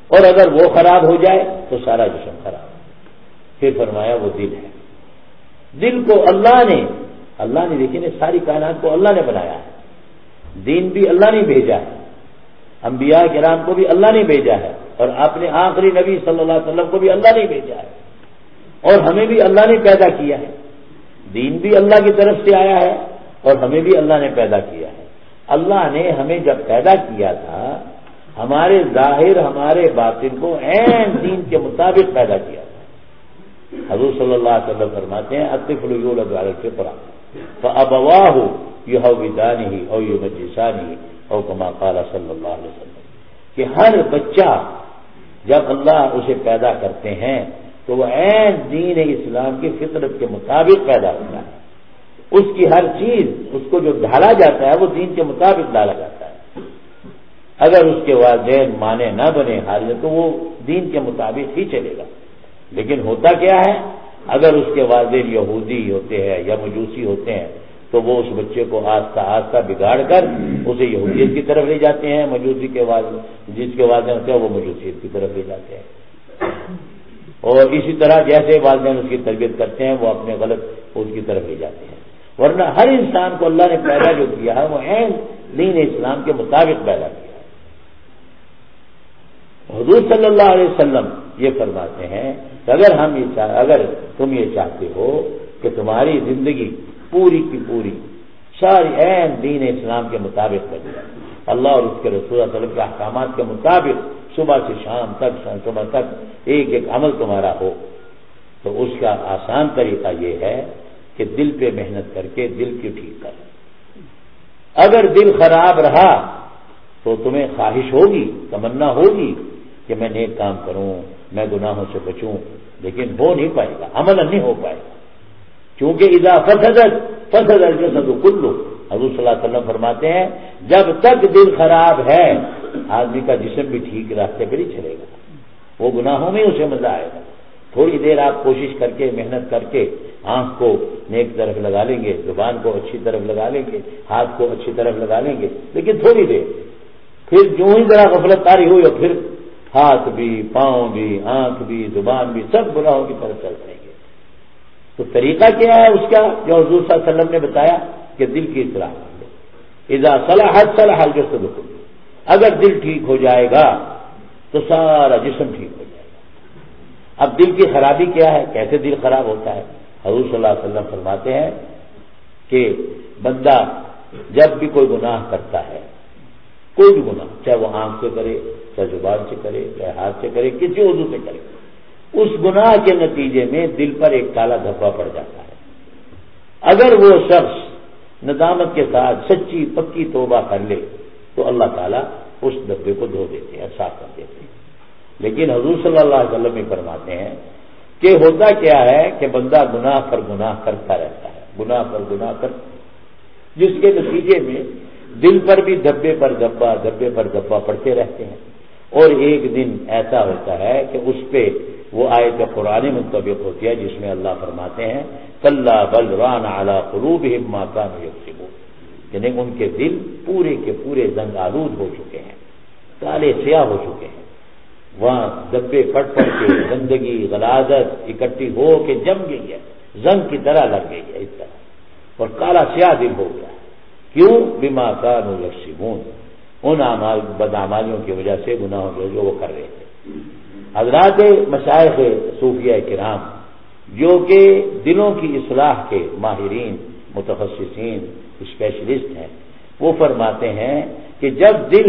اور اگر وہ خراب ہو جائے تو سارا جسم خراب پھر فرمایا، وہ دل ہے۔ دل کو اللہ نے اللہ نے دیکھیے ساری کائنات کو اللہ نے بنایا ہے۔ دین بھی اللہ نے بھیجا ہے۔ انبیاء کرام کو بھی اللہ نے بھیجا ہے اور اپنے آخری نبی صلی اللہ علیہ وسلم کو بھی اللہ نے بھیجا ہے اور ہمیں بھی اللہ نے پیدا کیا ہے۔ دین بھی اللہ کی طرف سے آیا ہے اور ہمیں بھی اللہ نے پیدا کیا ہے۔ اللہ نے ہمیں جب پیدا کیا تھا، ہمارے ظاہر، ہمارے باطن کو این دین کے مطابق پیدا کیا تھا۔ حضور صلی اللہ علیہ وسلم فرماتے ہیں اطف الفرا تو اب ابوا ہو یہ ہو ہی اور یو مجسانی اور کما قال صلی اللہ علیہ وسلم، کہ ہر بچہ جب اللہ اسے پیدا کرتے ہیں تو وہ این دین اسلام کی فطرت کے مطابق پیدا ہوتا ہے۔ اس کی ہر چیز، اس کو جو ڈھالا جاتا ہے، وہ دین کے مطابق ڈالا جاتا ہے۔ اگر اس کے والدین مانے نہ بنے حال تو وہ دین کے مطابق ہی چلے گا۔ لیکن ہوتا کیا ہے؟ اگر اس کے والدین یہودی ہوتے ہیں یا مجوسی ہوتے ہیں تو وہ اس بچے کو آستہ آستہ بگاڑ کر اسے یہودیت کی طرف لے جاتے ہیں، مجوسی کے والد جس کے والدین ہوتے ہیں وہ مجوسیت کی طرف لے جاتے ہیں۔ اور اسی طرح جیسے والدین اس کی تربیت کرتے ہیں، وہ اپنے غلط اس کی طرف لے جاتے ہیں۔ ورنہ ہر انسان کو اللہ نے پیدا جو کیا ہے، وہ عین دین اسلام کے مطابق پیدا کیا ہے۔ حضور صلی اللہ علیہ وسلم یہ فرماتے ہیں کہ اگر ہم یہ اگر تم یہ چاہتے ہو کہ تمہاری زندگی پوری کی پوری ساری عین دین اسلام کے مطابق بن جائے اللہ اور اس کے رسول اللہ علیہ وسلم کے احکامات کے مطابق صبح سے شام تک صبح تک ایک ایک عمل تمہارا ہو۔ تو اس کا آسان طریقہ یہ ہے کہ دل پہ محنت کر کے دل کی ٹھیک کر۔ اگر دل خراب رہا تو تمہیں خواہش ہوگی، تمنا ہوگی کہ میں نیک کام کروں، میں گناہوں سے بچوں، لیکن ہو نہیں پائے گا عمل نہیں ہو پائے گا۔ کیونکہ ادا فصد فصد الجسد کلو۔ حضور صلی اللہ علیہ وسلم فرماتے ہیں، جب تک دل خراب ہے، آدمی کا جسم بھی ٹھیک راستے پہ نہیں چلے گا۔ وہ گناہوں میں اسے مزہ آئے گا۔ تھوڑی دیر آپ کوشش کر کے، محنت کر کے آنکھ کو نیک طرف لگا لیں گے، زبان کو اچھی طرف لگا لیں گے، ہاتھ کو اچھی طرف لگا لیں گے، لیکن تھوڑی دیر۔ پھر جو ہی ذرا غفلت تاری ہوئی اور پھر ہاتھ بھی، پاؤں بھی، آنکھ بھی، زبان بھی، سب گناہوں کی طرف چل پائیں گے تو طریقہ کیا ہے اس کا جو حضور صلی اللہ علیہ وسلم نے بتایا کہ دل کی اطلاع اذا صلاحت صلاح جو سب اگر دل ٹھیک ہو جائے گا تو سارا جسم ٹھیک ہو جائے گا۔ اب دل کی خرابی کیا ہے؟ کیسے دل خراب ہوتا ہے؟ حضور صلی اللہ علیہ وسلم فرماتے ہیں کہ بندہ جب بھی کوئی گناہ کرتا ہے، کوئی بھی گناہ، چاہے وہ آنکھ سے کرے، چاہے زبان سے کرے، چاہے ہاتھ سے کرے، کسی اردو سے کرے اس گناہ کے نتیجے میں دل پر ایک کالا دھبا پڑ جاتا ہے۔ اگر وہ شخص ندامت کے ساتھ سچی پکی توبہ کر لے، تو اللہ تعالیٰ اس دبے کو دھو دیتے ہیں، صاف کر دیتے ہیں۔ لیکن حضور صلی اللہ علیہ وسلم فرماتے ہیں کہ ہوتا کیا ہے کہ بندہ گناہ پر گناہ کرتا رہتا ہے، گناہ پر گناہ کر جس کے نتیجے میں دل پر بھی دبے پر دبا دبے پر دبا پڑتے رہتے ہیں۔ اور ایک دن ایسا ہوتا ہے کہ اس پہ وہ آئے تو قرآن منتبق ہوتی ہے جس میں اللہ فرماتے ہیں، کلّا بل ران اعلیٰ قروب ہما کا یعنی ان کے دل پورے کے پورے زنگ آلود ہو چکے ہیں کالے سیاہ ہو چکے ہیں۔ وہاں دبے پٹ پٹ کے گندگی، غلازت اکٹھی ہو کے جم گئی ہے، زنگ کی طرح لگ گئی ہے اس طرح۔ اور کالا سیاہ دل ہو گیا۔ کیوں؟ بیما کا نو ان بدامالیوں کی وجہ سے گناہوں جو وہ کر رہے تھے۔ حضرات مشائق صوفیہ کرام، جو کہ دلوں کی اصلاح کے ماہرین، متخصصین اسپیشلسٹ ہیں، وہ فرماتے ہیں کہ جب دل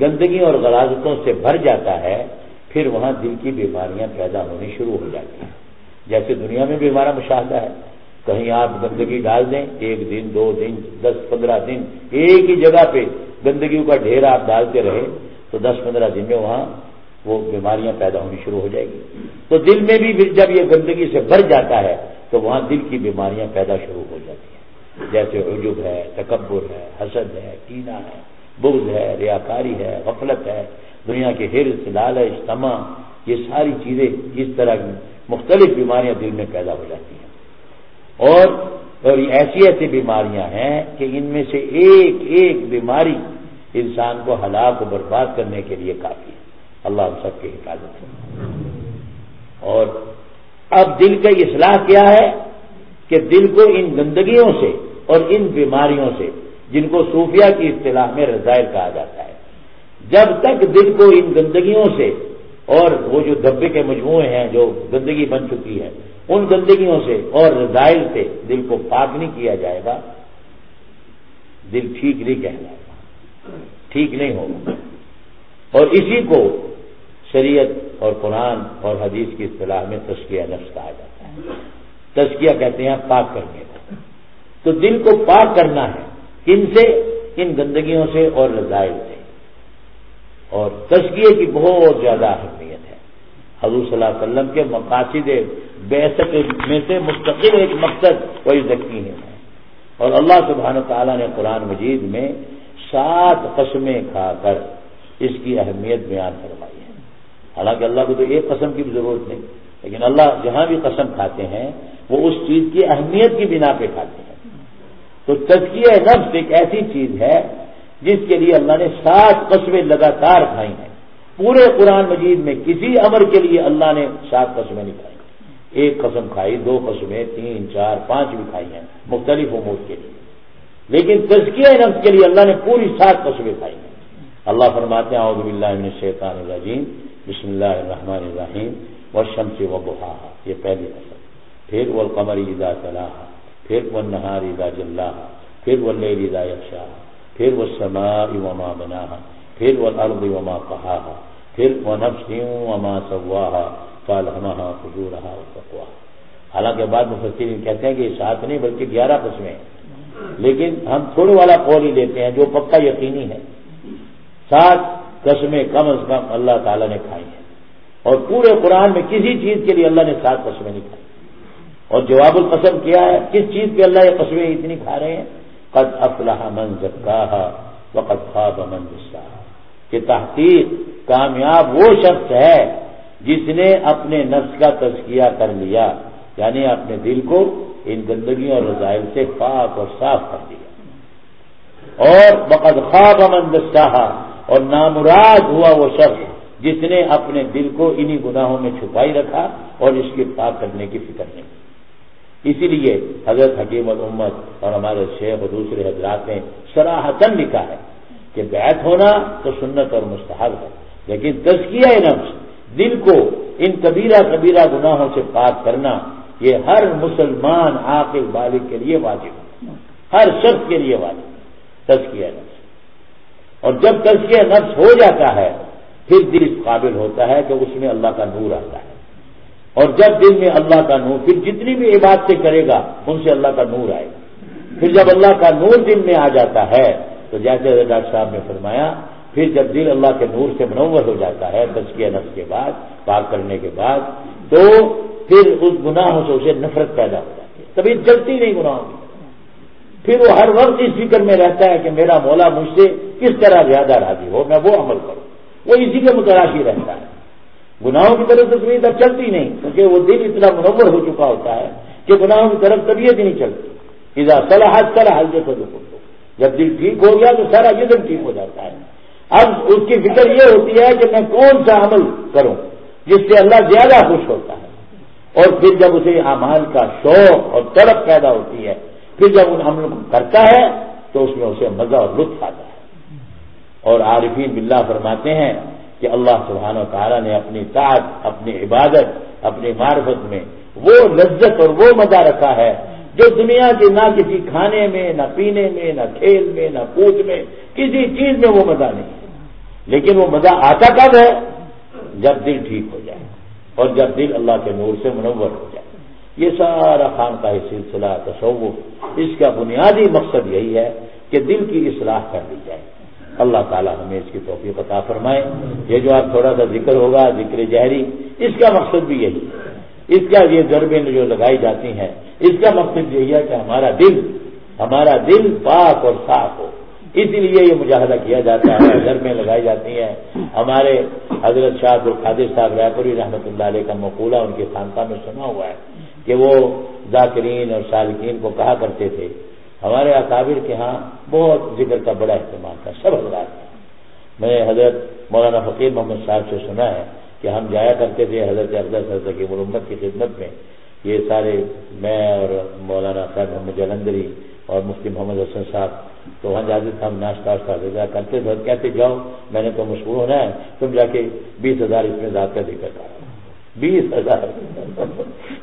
گندگی اور غلازتوں سے بھر جاتا ہے، پھر وہاں دل کی بیماریاں پیدا ہونی شروع ہو جاتی ہیں۔ جیسے دنیا میں بھی ہمارا مشاہدہ ہے، کہیں آپ گندگی ڈال دیں، ایک دن، دو دن، دس، پندرہ دن، ایک ہی جگہ پہ گندگیوں کا ڈھیر آپ ڈالتے رہے تو دس پندرہ دن میں وہاں وہ بیماریاں پیدا ہونی شروع ہو جائے گی۔ تو دل میں بھی جب یہ گندگی سے بھر جاتا ہے تو وہاں دل کی بیماریاں پیدا شروع ہو جاتی ہیں۔ جیسے عجب ہے، تکبر ہے، حسد ہے کینا ہے، بغض ہے، ریاکاری ہے، غفلت ہے، دنیا کے حرص لالچ تما یہ ساری چیزیں اس طرح کی مختلف بیماریاں دل میں پیدا ہو جاتی ہیں۔ اور اور ایسی ایسی بیماریاں ہیں کہ ان میں سے ایک ایک بیماری انسان کو ہلاک و برباد کرنے کے لیے کافی ہے۔ اللہ ہم سب کی حفاظت ہے اور اب دل کا اصلاح کیا ہے کہ دل کو ان گندگیوں سے اور ان بیماریوں سے، جن کو صوفیہ کی اصطلاح میں رضائل کہا جاتا ہے، جب تک دل کو ان گندگیوں سے اور وہ جو دبے کے مجموعے ہیں جو گندگی بن چکی ہے، ان گندگیوں سے اور رضائل سے دل کو پاک نہیں کیا جائے گا۔ دل ٹھیک نہیں کہہ جائے گا۔ ٹھیک نہیں ہوگا۔ اور اسی کو شریعت اور قرآن اور حدیث کی اصطلاح میں تشکیہ نفس کہا جاتا ہے۔ تشکیہ کہتے ہیں پاک کرنے کا۔ تو دل کو پاک کرنا ہے کن سے، ان گندگیوں سے اور رضائل سے۔ اور تشکیے کی بہت زیادہ اہمیت ہے۔ حضور صلی اللہ علیہ وسلم کے مقاصد بیسک میں سے مستقل ایک مقصد کوئی ذکی ہے۔ اور اللہ سبحانہ تعالیٰ نے قرآن مجید میں سات قسمیں کھا کر اس کی اہمیت بیان کروائی ہے۔ حالانکہ اللہ کو تو ایک قسم کی بھی ضرورت نہیں، لیکن اللہ جہاں بھی قسم کھاتے ہیں، وہ اس چیز کی اہمیت کی بنا پہ کھاتے ہیں۔ تو تزکیہ نفس ایک ایسی چیز ہے جس کے لیے اللہ نے سات قسمیں لگاتار کھائی ہیں۔ پورے قرآن مجید میں کسی امر کے لیے اللہ نے سات قسمیں نہیں کھائی ایک قسم کھائی، دو قسمیں، تین، چار، پانچ بھی کھائی ہیں، مختلف امور کے لیے۔ لیکن تزکیہ نفس کے لیے اللہ نے پوری سات قسمیں کھائی ہیں۔ اللہ فرماتے ہیں، اعوذ باللہ من الشیطان الرجیم، بسم اللہ الرحمن الرحیم و شمس و بحا یہ پہلی قسم پھر وہ قمر ادا صلاح پھر وہ نہار ادا جلح پھر وہ لے ادا یکشا پھر وہ سما وما بنا پھر وہ الب وما کہا پھر وہ نفس وما سواہا فالحمہ خجور تقوا حالانکہ بعد مفسرین کہتے ہیں کہ یہ سات نہیں بلکہ گیارہ قسمیں لیکن ہم تھوڑے والا قول ہی لیتے ہیں جو پکا یقینی ہے۔ سات قسمیں کم از کم اللہ تعالیٰ نے کھائی ہیں۔ اور پورے قرآن میں کسی چیز کے لیے اللہ نے سات قسمیں نہیں کھائی۔ اور جواب القسم کیا ہے؟ کس چیز پہ اللہ یہ قسمیں اتنی کھا رہے ہیں؟ قد افلاح من زکاہ وقت خواب من غصہ کہ تحقیق کامیاب وہ شخص ہے جس نے اپنے نفس کا تزکیہ کر لیا یعنی اپنے دل کو ان گندگیوں اور رضائل سے پاک اور صاف کر دیا۔ اور بقد خواب امن دستہ اور نامراد ہوا وہ شخص جس نے اپنے دل کو انہی گناہوں میں چھپائی رکھا اور اس کے پاک کرنے کی فکر نہیں اسی لیے حضرت حکیم الامت اور ہمارے شیخ اور دوسرے حضرات نے سراہتن لکھا ہے کہ بیت ہونا تو سنت اور مستحب ہے، لیکن تزکیہ نفس، دل کو ان کبیرہ کبیرہ گناہوں سے پاک کرنا، یہ ہر مسلمان عاقل بالغ کے لیے واجب ہے۔ ہر شخص کے لیے واجب تزکیہ نفس۔ اور جب تزکیہ نفس ہو جاتا ہے، پھر دل اس قابل ہوتا ہے کہ اس میں اللہ کا نور آتا ہے۔ اور جب دل میں اللہ کا نور، پھر جتنی بھی عبادتیں کرے گا، ان سے اللہ کا نور آئے گا۔ پھر جب اللہ کا نور دل میں آ جاتا ہے، تو جیسے ڈاکٹر صاحب نے فرمایا، پھر جب دل اللہ کے نور سے منور ہو جاتا ہے، تزکیہ نفس کے بعد، پاک کرنے کے بعد، تو پھر اس گناہوں سے اسے نفرت پیدا ہو جاتی ہے۔ کبھی جلتی نہیں گناہوں کی۔ پھر وہ ہر وقت اس فکر میں رہتا ہے کہ میرا مولا مجھ سے کس طرح زیادہ راضی ہو، میں وہ عمل کروں۔ وہ اسی کے متراشی رہتا ہے۔ گناہوں کی طرف تصویر تک چلتی نہیں، کیونکہ وہ دل اتنا منور ہو چکا ہوتا ہے کہ گناہوں کی طرف طبیعت ہی نہیں چلتی۔ اذا صلاحت صلاح جیسا جو جب دل ٹھیک ہو گیا تو سارا جسم ٹھیک ہو جاتا ہے۔ اب اس کی فکر یہ ہوتی ہے کہ میں کون سا عمل کروں جس سے اللہ زیادہ خوش ہوتا ہے۔ اور پھر جب اسے اعمال کا شوق اور طلب پیدا ہوتی ہے، پھر جب ان عمل کو کرتا ہے تو اس میں اسے مزہ اور لطف آتا ہے۔ اور عارفین باللہ فرماتے ہیں کہ اللہ سبحانہ و تعالیٰ نے اپنی طاعت، اپنی عبادت، اپنی معرفت میں وہ لذت اور وہ مزہ رکھا ہے جو دنیا کے نہ کسی کھانے میں، نہ پینے میں، نہ کھیل میں، نہ کود میں، کسی چیز میں وہ مزہ نہیں ہے۔ لیکن وہ مزہ آتا کب ہے؟ جب دل ٹھیک ہو جائے اور جب دل اللہ کے نور سے منور ہو جائے۔ یہ سارا خان کا سلسلہ تصور اس کا بنیادی مقصد یہی ہے کہ دل کی اصلاح کر دی جائے۔ اللہ تعالیٰ ہمیں اس کی توفیق عطا فرمائے۔ یہ جو آپ تھوڑا سا ذکر ہوگا، ذکر جہری، اس کا مقصد بھی یہی۔ اس کا یہ ضربیں جو لگائی جاتی ہیں، اس کا مقصد یہی ہے کہ ہمارا دل ہمارا دل پاک اور صاف ہو۔ اس لیے یہ مجاہدہ کیا جاتا ہے، ضربیں لگائی جاتی ہیں۔ ہمارے حضرت شاہ القادر صاحب رائے پوری رحمۃ اللہ علیہ کا مقولہ ان کے خانقاہ میں سنا ہوا ہے کہ وہ ذاکرین اور سالکین کو کہا کرتے تھے ہمارے اکابر کے ہاں بہت ذکر کا بڑا اہتمام تھا، سب حضرات کا میں حضرت مولانا فقیر محمد صاحب سے سنا ہے کہ ہم جایا کرتے تھے حضرت افضل حضرت کی مرمت کی خدمت میں۔ یہ سارے میں اور مولانا صاحب محمد جلندری اور مفتی محمد حسن صاحب تو وہاں جاتے تھے، ہم ناشتہ واشتہ کرتے تھے۔ کہتے، جاؤ، میں نے تو مشہور ہونا ہے، تم جا کے بیس ہزار اس میں ذات کا ذکر کرا بیس ہزار۔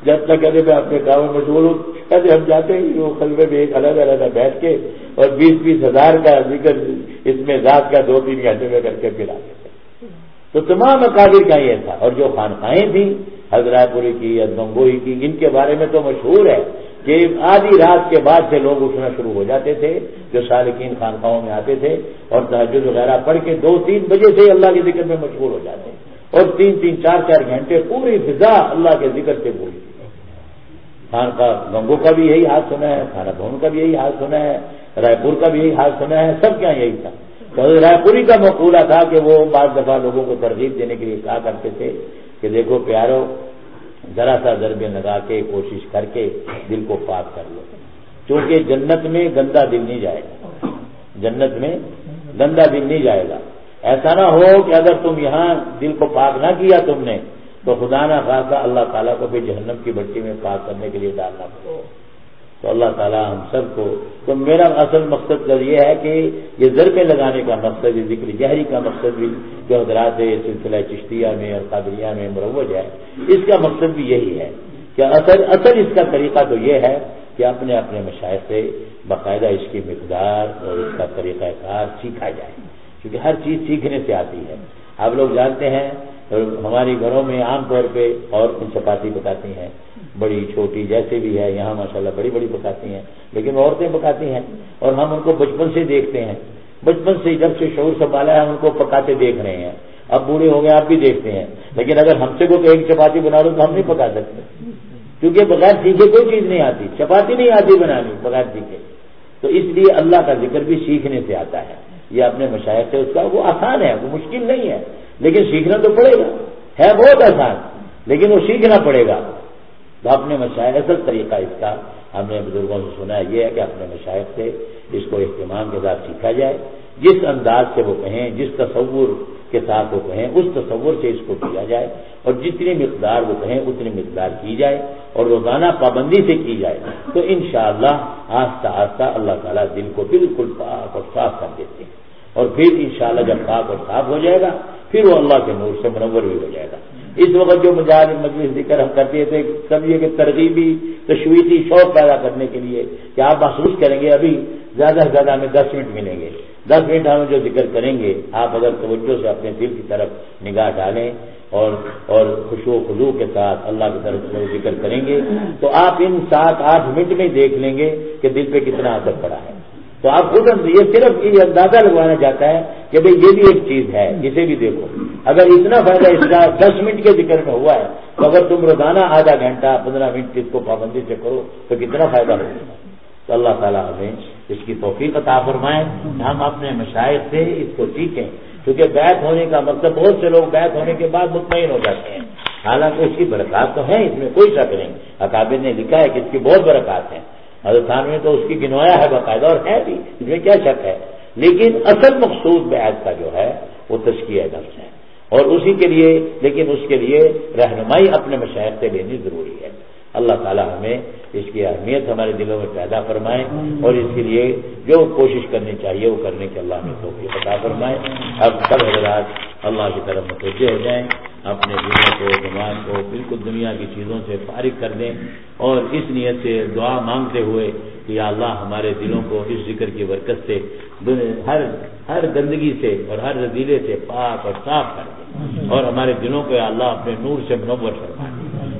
جب تک کہتے میں اپنے کام میں مشغول ہوں کہتے ہم جاتے ہیں؟ وہ خلبے میں ایک الگ الگ بیٹھ کے اور بیس بیس ہزار کا ذکر اس میں ذات کا دو تین گھنٹے میں کر کے پھر آتے تھے تو تمام اکابر کا یہ تھا۔ اور جو خانقاہیں تھیں، حضرات پوری کی یا ادمنگوئی کی، ان کے بارے میں تو مشہور ہے کہ آدھی رات کے بعد سے لوگ اٹھنا شروع ہو جاتے تھے، جو سالکین خانقاہوں میں آتے تھے اور تحجد وغیرہ پڑھ کے دو تین بجے سے اللہ کے ذکر میں مشغول ہو جاتے اور تین تین چار چار گھنٹے پوری فضا اللہ کے ذکر سے بولی خان کا گنگو کا بھی یہی حال سنا ہے کھانا بھون کا بھی یہی حال سنا ہے، رائے پور کا بھی یہی حال سنا ہے، سب کیا یہی تھا۔ تو رائے پوری کا مقولہ تھا کہ وہ بعض دفعہ لوگوں کو ترغیب دینے کے لیے کہا کرتے تھے کہ دیکھو پیارو، ذرا سا ضربے لگا کے کوشش کر کے دل کو پاک کر لو۔ چونکہ جنت میں گندا دل نہیں جائے گا۔ جنت میں گندا دل نہیں جائے گا۔ ایسا نہ ہو کہ اگر تم یہاں دل کو پاک نہ کیا تم نے تو خدا نہ خاصا اللہ تعالیٰ کو بھی جہنم کی بٹی میں پاک کرنے کے لیے ڈالنا پڑو تو اللہ تعالیٰ ہم سب کو تو میرا اصل مقصد یہ ہے کہ یہ ضربے لگانے کا مقصد، یہ ذکر جہری کا مقصد بھی جو حضرات سلسلہ چشتیہ میں اور قابلیہ میں مروج ہے۔ اس کا مقصد بھی یہی ہے کہ اصل اصل اس کا طریقہ تو یہ ہے کہ اپنے اپنے مشاعر سے باقاعدہ اس کی مقدار اور اس کا طریقہ کار سیکھا جائے۔ کیونکہ ہر چیز سیکھنے سے آتی ہے۔ آپ لوگ جانتے ہیں ہمارے گھروں میں عام طور پہ اور چپاتی پکاتی ہیں۔ بڑی، چھوٹی جیسے بھی ہے، یہاں ماشاءاللہ بڑی بڑی پکاتی ہیں، لیکن عورتیں پکاتی ہیں۔ اور ہم ان کو بچپن سے دیکھتے ہیں۔ بچپن سے جب سے شعور سنبھالا ہے، ہم ان کو پکاتے دیکھ رہے ہیں۔ اب بوڑھے ہو گئے، آپ بھی دیکھتے ہیں۔ لیکن اگر ہم سے کوئی ایک چپاتی بنا لو تو ہم نہیں پکا سکتے۔ کیونکہ بغیر سیکھے کوئی چیز نہیں آتی۔ چپاتی نہیں آتی بنانی بغیر سیکھے۔ تو اس لیے اللہ کا ذکر بھی سیکھنے سے آتا ہے۔ یہ اپنے مشاہد سے اس کا وہ آسان ہے، وہ مشکل نہیں ہے۔ لیکن سیکھنا تو پڑے گا۔ ہے بہت آسان، لیکن وہ سیکھنا پڑے گا۔ تو اپنے مشاہد، اصل طریقہ اس کا ہم نے بزرگوں سے سنا ہے، یہ ہے کہ اپنے مشاہد سے اس کو اہتمام کے ساتھ سیکھا جائے۔ جس انداز سے وہ کہیں، جس تصور کے ساتھ وہ کہیں، اس تصور سے اس کو کیا جائے۔ اور جتنی مقدار وہ کہیں، اتنی مقدار کی جائے۔ اور روزانہ پابندی سے کی جائے۔ تو انشاءاللہ شاء آہستہ آہستہ اللہ تعالیٰ دل کو بالکل پاک اور صاف کر دیتے ہیں۔ اور پھر انشاءاللہ جب پاک اور صاف ہو جائے گا پھر وہ اللہ کے نور سے منور بھی ہو جائے گا۔ اس وقت جو مجاز مجلس ذکر ہم کرتے تھے، سب یہ کہ ترغیبی، تشویشی شوق پیدا کرنے کے لیے کہ آپ محسوس کریں گے، ابھی زیادہ سے زیادہ ہمیں دس منٹ ملیں گے۔ دس منٹ ہم جو ذکر کریں گے، آپ اگر توجہ سے اپنے دل کی طرف نگاہ ڈالیں اور اور خوشو و خلو کے ساتھ اللہ کی طرف سے ذکر کریں گے، تو آپ ان سات، آٹھ منٹ میں دیکھ لیں گے کہ دل پہ کتنا اثر پڑا ہے۔ تو آپ خود یہ صرف یہ اندازہ لگوانا چاہتا ہے کہ بھئی یہ بھی ایک چیز ہے جسے بھی دیکھو۔ اگر اتنا فائدہ اس کا دس منٹ کے ذکر میں ہوا ہے، تو اگر تم روزانہ آدھا گھنٹہ، پندرہ منٹ اس کو پابندی سے کرو، تو کتنا فائدہ ہوگا؟ تو اللہ تعالیٰ ہمیں اس کی توفیق عطا فرمائیں ہم اپنے مشاہد سے اس کو سیکھیں۔ کیونکہ بیت ہونے کا مطلب بہت سے لوگ بیت ہونے کے بعد مطمئن ہو جاتے ہیں۔ حالانکہ اس کی برکات تو ہے، اس میں کوئی شک نہیں۔ اکابر نے لکھا ہے کہ اس کی بہت برکات ہیں حضرتان میں تو اس کی گنوایا ہے باقاعدہ اور ہے بھی، اس میں کیا شک ہے؟ لیکن اصل مقصود بیعت کا جو ہے، وہ تشکیہ نفس ہے۔ اور اسی کے لیے، لیکن اس کے لیے رہنمائی اپنے مشاہد سے لینی ضروری ہے۔ اللہ تعالیٰ ہمیں اس کی اہمیت ہمارے دلوں میں پیدا فرمائے اور اس کے لیے جو کوشش کرنی چاہیے وہ کرنے کے اللہ میں تو عطا فرمائے۔ اب سب حضرات اللہ کی طرف متوجہ ہو جائیں، اپنے دلوں کو، دماغ کو بالکل دنیا کی چیزوں سے فارغ کر دیں اور اس نیت سے دعا مانگتے ہوئے کہ یا اللہ ہمارے دلوں کو اس ذکر کی برکت سے، ہر ہر گندگی سے اور ہر رضیلے سے پاک اور صاف کر دیں اور ہمارے دلوں کو یا اللہ اپنے نور سے منور فرما دیں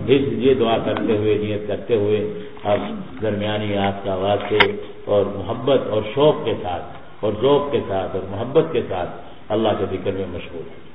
اس یہ دعا کرتے ہوئے، نیت کرتے ہوئے اب درمیانی آپ کا آواز سے اور محبت اور شوق کے ساتھ اور ذوق کے ساتھ اور محبت کے ساتھ اللہ کے ذکر میں مشغول ہے